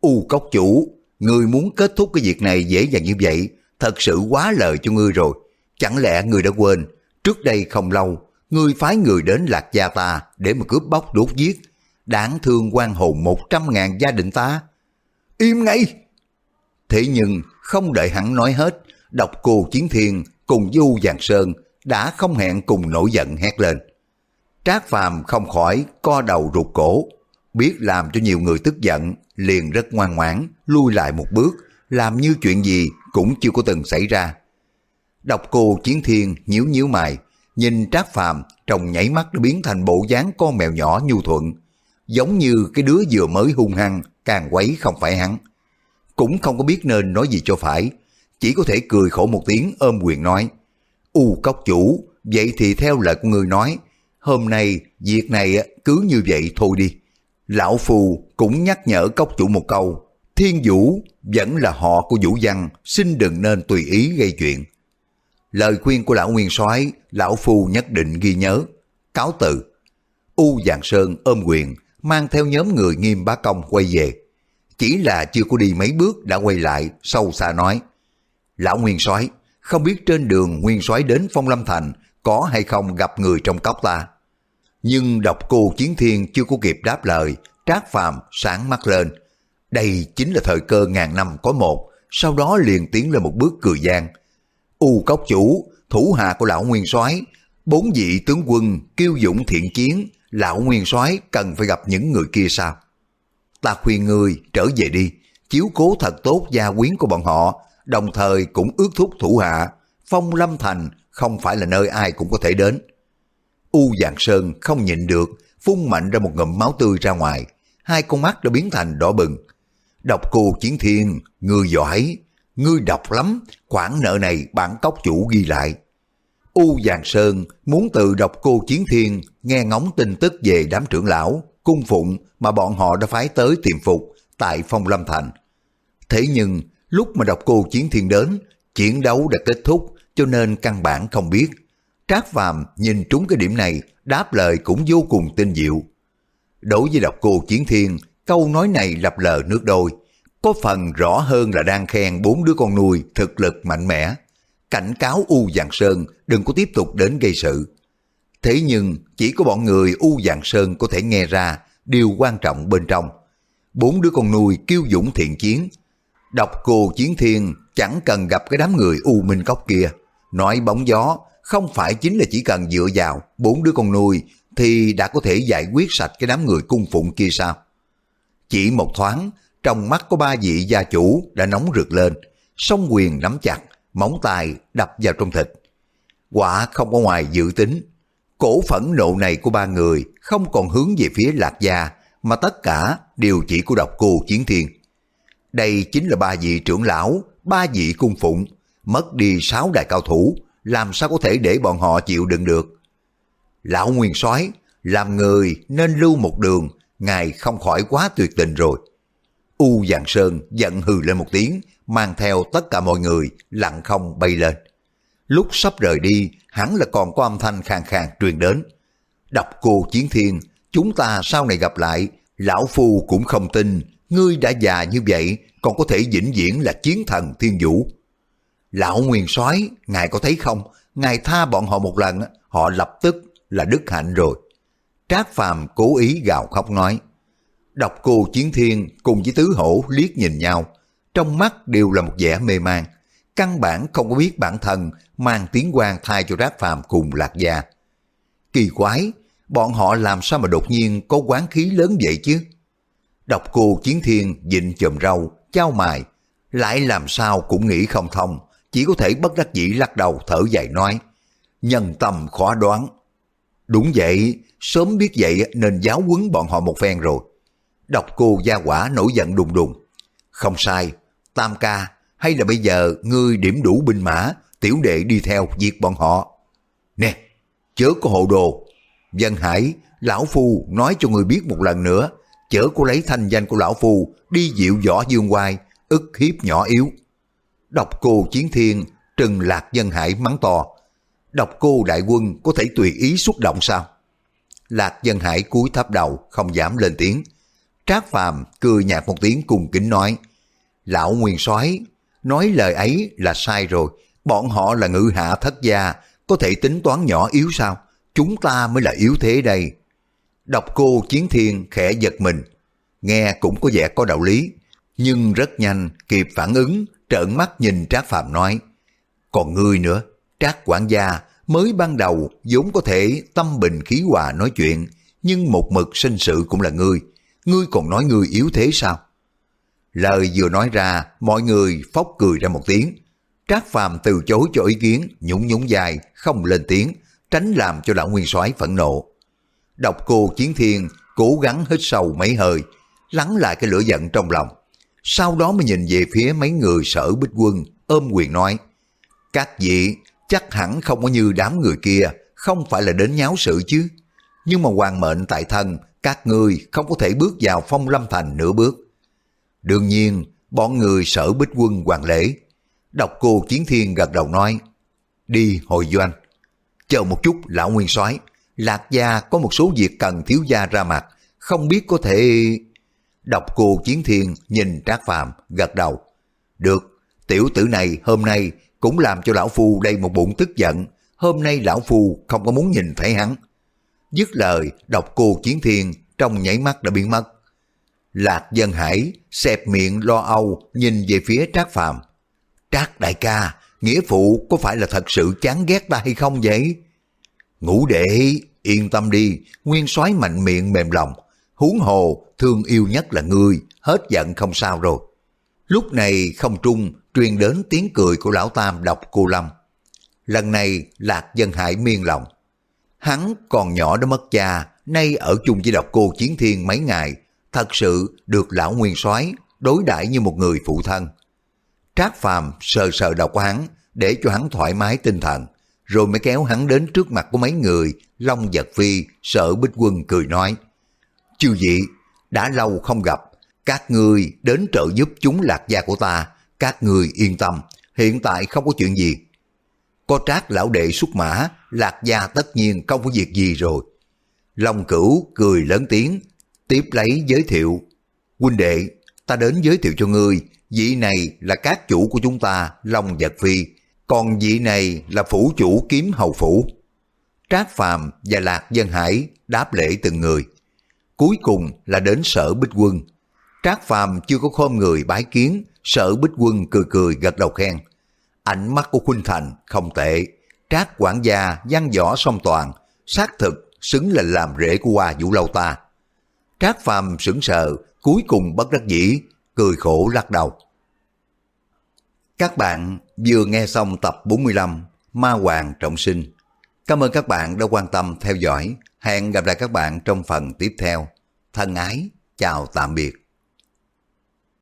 U Cốc Chủ, người muốn kết thúc cái việc này dễ dàng như vậy, thật sự quá lời cho ngươi rồi. Chẳng lẽ ngươi đã quên, trước đây không lâu, ngươi phái người đến Lạc Gia ta để mà cướp bóc đốt giết, đáng thương quan hồn một trăm ngàn gia đình ta. Im ngay! Thế nhưng, không đợi hắn nói hết, độc cô chiến thiên cùng Du Giàng Sơn đã không hẹn cùng nổi giận hét lên. Trác Phàm không khỏi co đầu rụt cổ, biết làm cho nhiều người tức giận, liền rất ngoan ngoãn, lui lại một bước, làm như chuyện gì cũng chưa có từng xảy ra. Độc cô chiến thiên nhíu nhíu mày, nhìn Trác Phàm trong nhảy mắt đã biến thành bộ dáng con mèo nhỏ nhu thuận, giống như cái đứa vừa mới hung hăng, càng quấy không phải hắn. Cũng không có biết nên nói gì cho phải, chỉ có thể cười khổ một tiếng ôm quyền nói, U cốc chủ, vậy thì theo lời của người nói, hôm nay việc này cứ như vậy thôi đi. Lão Phù cũng nhắc nhở cốc chủ một câu, Thiên Vũ vẫn là họ của Vũ Văn, xin đừng nên tùy ý gây chuyện. Lời khuyên của lão Nguyên soái lão Phu nhất định ghi nhớ. Cáo từ. U Giàng Sơn ôm quyền, mang theo nhóm người nghiêm bá công quay về. Chỉ là chưa có đi mấy bước đã quay lại, sâu xa nói. Lão Nguyên soái không biết trên đường Nguyên soái đến Phong Lâm Thành có hay không gặp người trong cốc ta. Nhưng độc cô Chiến Thiên chưa có kịp đáp lời, Trác Phàm sáng mắt lên, đây chính là thời cơ ngàn năm có một, sau đó liền tiến lên một bước cười gian. U cốc chủ, thủ hạ của lão nguyên soái Bốn vị tướng quân kiêu dũng thiện chiến, lão nguyên soái cần phải gặp những người kia sao? Ta khuyên ngươi trở về đi, chiếu cố thật tốt gia quyến của bọn họ, đồng thời cũng ước thúc thủ hạ. Phong Lâm Thành không phải là nơi ai cũng có thể đến. U Dạng Sơn không nhịn được, phun mạnh ra một ngụm máu tươi ra ngoài, hai con mắt đã biến thành đỏ bừng. Độc cô chiến thiên, ngươi giỏi, ngươi độc lắm, khoản nợ này bản cốc chủ ghi lại. U Giàng Sơn muốn từ độc cô chiến thiên nghe ngóng tin tức về đám trưởng lão, cung phụng mà bọn họ đã phái tới tìm phục tại Phong Lâm Thành. Thế nhưng lúc mà độc cô chiến thiên đến, chiến đấu đã kết thúc cho nên căn bản không biết. Trác Phàm nhìn trúng cái điểm này, đáp lời cũng vô cùng tinh diệu. Đối với độc cô chiến thiên, câu nói này lập lờ nước đôi, có phần rõ hơn là đang khen bốn đứa con nuôi thực lực mạnh mẽ. Cảnh cáo U Giàng Sơn đừng có tiếp tục đến gây sự. Thế nhưng chỉ có bọn người U Giàng Sơn có thể nghe ra điều quan trọng bên trong. Bốn đứa con nuôi kiêu dũng thiện chiến. đọc cô chiến thiên chẳng cần gặp cái đám người U Minh Cốc kia. Nói bóng gió không phải chính là chỉ cần dựa vào bốn đứa con nuôi thì đã có thể giải quyết sạch cái đám người cung phụng kia sao? Chỉ một thoáng, trong mắt của ba vị gia chủ đã nóng rực lên, song quyền nắm chặt, móng tay đập vào trong thịt. Quả không có ngoài dự tính, cổ phẫn nộ này của ba người không còn hướng về phía lạc gia, mà tất cả đều chỉ của độc cô chiến thiên. Đây chính là ba vị trưởng lão, ba vị cung phụng, mất đi sáu đại cao thủ, làm sao có thể để bọn họ chịu đựng được. Lão Nguyên soái làm người nên lưu một đường, ngài không khỏi quá tuyệt tình rồi. U Giang Sơn giận hừ lên một tiếng, mang theo tất cả mọi người lặng không bay lên. Lúc sắp rời đi, hắn là còn có âm thanh khàn khàn truyền đến. Đọc cô chiến thiên, chúng ta sau này gặp lại, lão phu cũng không tin, ngươi đã già như vậy, còn có thể vĩnh viễn là chiến thần thiên vũ. Lão Nguyên soái ngài có thấy không, ngài tha bọn họ một lần, họ lập tức là đức hạnh rồi. Trác Phàm cố ý gào khóc nói. Độc cô Chiến Thiên cùng với Tứ Hổ liếc nhìn nhau, trong mắt đều là một vẻ mê man, căn bản không có biết bản thân mang tiếng quan thay cho Trác Phàm cùng Lạc Gia. Kỳ quái, bọn họ làm sao mà đột nhiên có quán khí lớn vậy chứ? Độc cô Chiến Thiên dịnh chùm râu, trao mài, lại làm sao cũng nghĩ không thông, chỉ có thể bất đắc dĩ lắc đầu thở dài nói, nhân tâm khó đoán. Đúng vậy, sớm biết vậy nên giáo huấn bọn họ một phen rồi. Độc cô gia quả nổi giận đùng đùng. Không sai, tam ca, hay là bây giờ ngươi điểm đủ binh mã, tiểu đệ đi theo diệt bọn họ. Nè, chớ có hộ đồ. Dân Hải, lão phu nói cho ngươi biết một lần nữa, chớ có lấy thanh danh của lão phu đi dịu võ dương hoài, ức hiếp nhỏ yếu. Độc cô chiến thiên, trừng lạc dân hải mắng to. Độc cô đại quân có thể tùy ý xúc động sao? Lạc dân hải cúi thấp đầu, không dám lên tiếng. Trác phàm cười nhạt một tiếng cùng kính nói. Lão Nguyên soái nói lời ấy là sai rồi. Bọn họ là ngự hạ thất gia, có thể tính toán nhỏ yếu sao? Chúng ta mới là yếu thế đây. Độc cô chiến thiên khẽ giật mình. Nghe cũng có vẻ có đạo lý. Nhưng rất nhanh kịp phản ứng, trợn mắt nhìn Trác Phàm nói. Còn ngươi nữa, Trác quản gia mới ban đầu vốn có thể tâm bình khí hòa nói chuyện, nhưng một mực sinh sự cũng là ngươi, ngươi còn nói ngươi yếu thế sao? Lời vừa nói ra, mọi người phóc cười ra một tiếng. Trác Phàm từ chối cho ý kiến, nhũng nhũng dài, không lên tiếng, tránh làm cho lão nguyên soái phẫn nộ. Độc cô Chiến Thiên cố gắng hít sâu mấy hơi, lắng lại cái lửa giận trong lòng. Sau đó mới nhìn về phía mấy người sở bích quân, ôm quyền nói, Các vị chắc hẳn không có như đám người kia, không phải là đến nháo sự chứ. Nhưng mà hoàng mệnh tại thân, các ngươi không có thể bước vào phong lâm thành nửa bước. Đương nhiên, bọn người sở bích quân hoàng lễ. Độc cô Chiến Thiên gật đầu nói, đi hồi doanh. Chờ một chút lão nguyên soái Lạc gia có một số việc cần thiếu gia ra mặt, không biết có thể... Độc cô Chiến Thiên nhìn Trác phạm gật đầu. Được, tiểu tử này hôm nay cũng làm cho lão phu đầy một bụng tức giận. Hôm nay lão phu không có muốn nhìn thấy hắn. Dứt lời, độc cô chiến thiên trong nhảy mắt đã biến mất. Lạc dân hải xẹp miệng lo âu nhìn về phía Trác Phàm. Trác đại ca, nghĩa phụ có phải là thật sự chán ghét ta hay không vậy? Ngũ đệ, yên tâm đi, nguyên soái mạnh miệng mềm lòng. Huống hồ, thương yêu nhất là ngươi, hết giận không sao rồi. Lúc này không trung truyền đến tiếng cười của lão tam đọc cô Lâm. Lần này Lạc Dân Hải miên lòng. Hắn còn nhỏ đã mất cha, nay ở chung với độc cô Chiến Thiên mấy ngày, thật sự được lão nguyên soái đối đãi như một người phụ thân. Trác Phàm sờ sờ đầu của hắn để cho hắn thoải mái tinh thần, rồi mới kéo hắn đến trước mặt của mấy người, Long Giật Phi, sợ Bích Quân cười nói. Chư vị, đã lâu không gặp, các người đến trợ giúp chúng lạc gia của ta, các người yên tâm, hiện tại không có chuyện gì. Có trác lão đệ xuất mã, lạc gia tất nhiên không có việc gì rồi. Long cửu cười lớn tiếng, tiếp lấy giới thiệu. Huynh đệ, ta đến giới thiệu cho ngươi, vị này là các chủ của chúng ta, Long Giật Phi, còn vị này là phủ chủ kiếm hầu phủ. Trác Phàm và Lạc Dân Hải đáp lễ từng người. Cuối cùng là đến sở Bích Quân. Trác Phàm chưa có khom người bái kiến, sở Bích Quân cười cười gật đầu khen. Ánh mắt của Khuynh Thành không tệ, Trác quản gia văn võ song toàn, xác thực xứng là làm rễ của Hoa Vũ Lâu ta. Trác Phàm sững sờ, cuối cùng bất đắc dĩ, cười khổ lắc đầu. Các bạn vừa nghe xong tập 45 Ma Hoàng Trọng Sinh. Cảm ơn các bạn đã quan tâm theo dõi. Hẹn gặp lại các bạn trong phần tiếp theo. Thân ái, chào tạm biệt.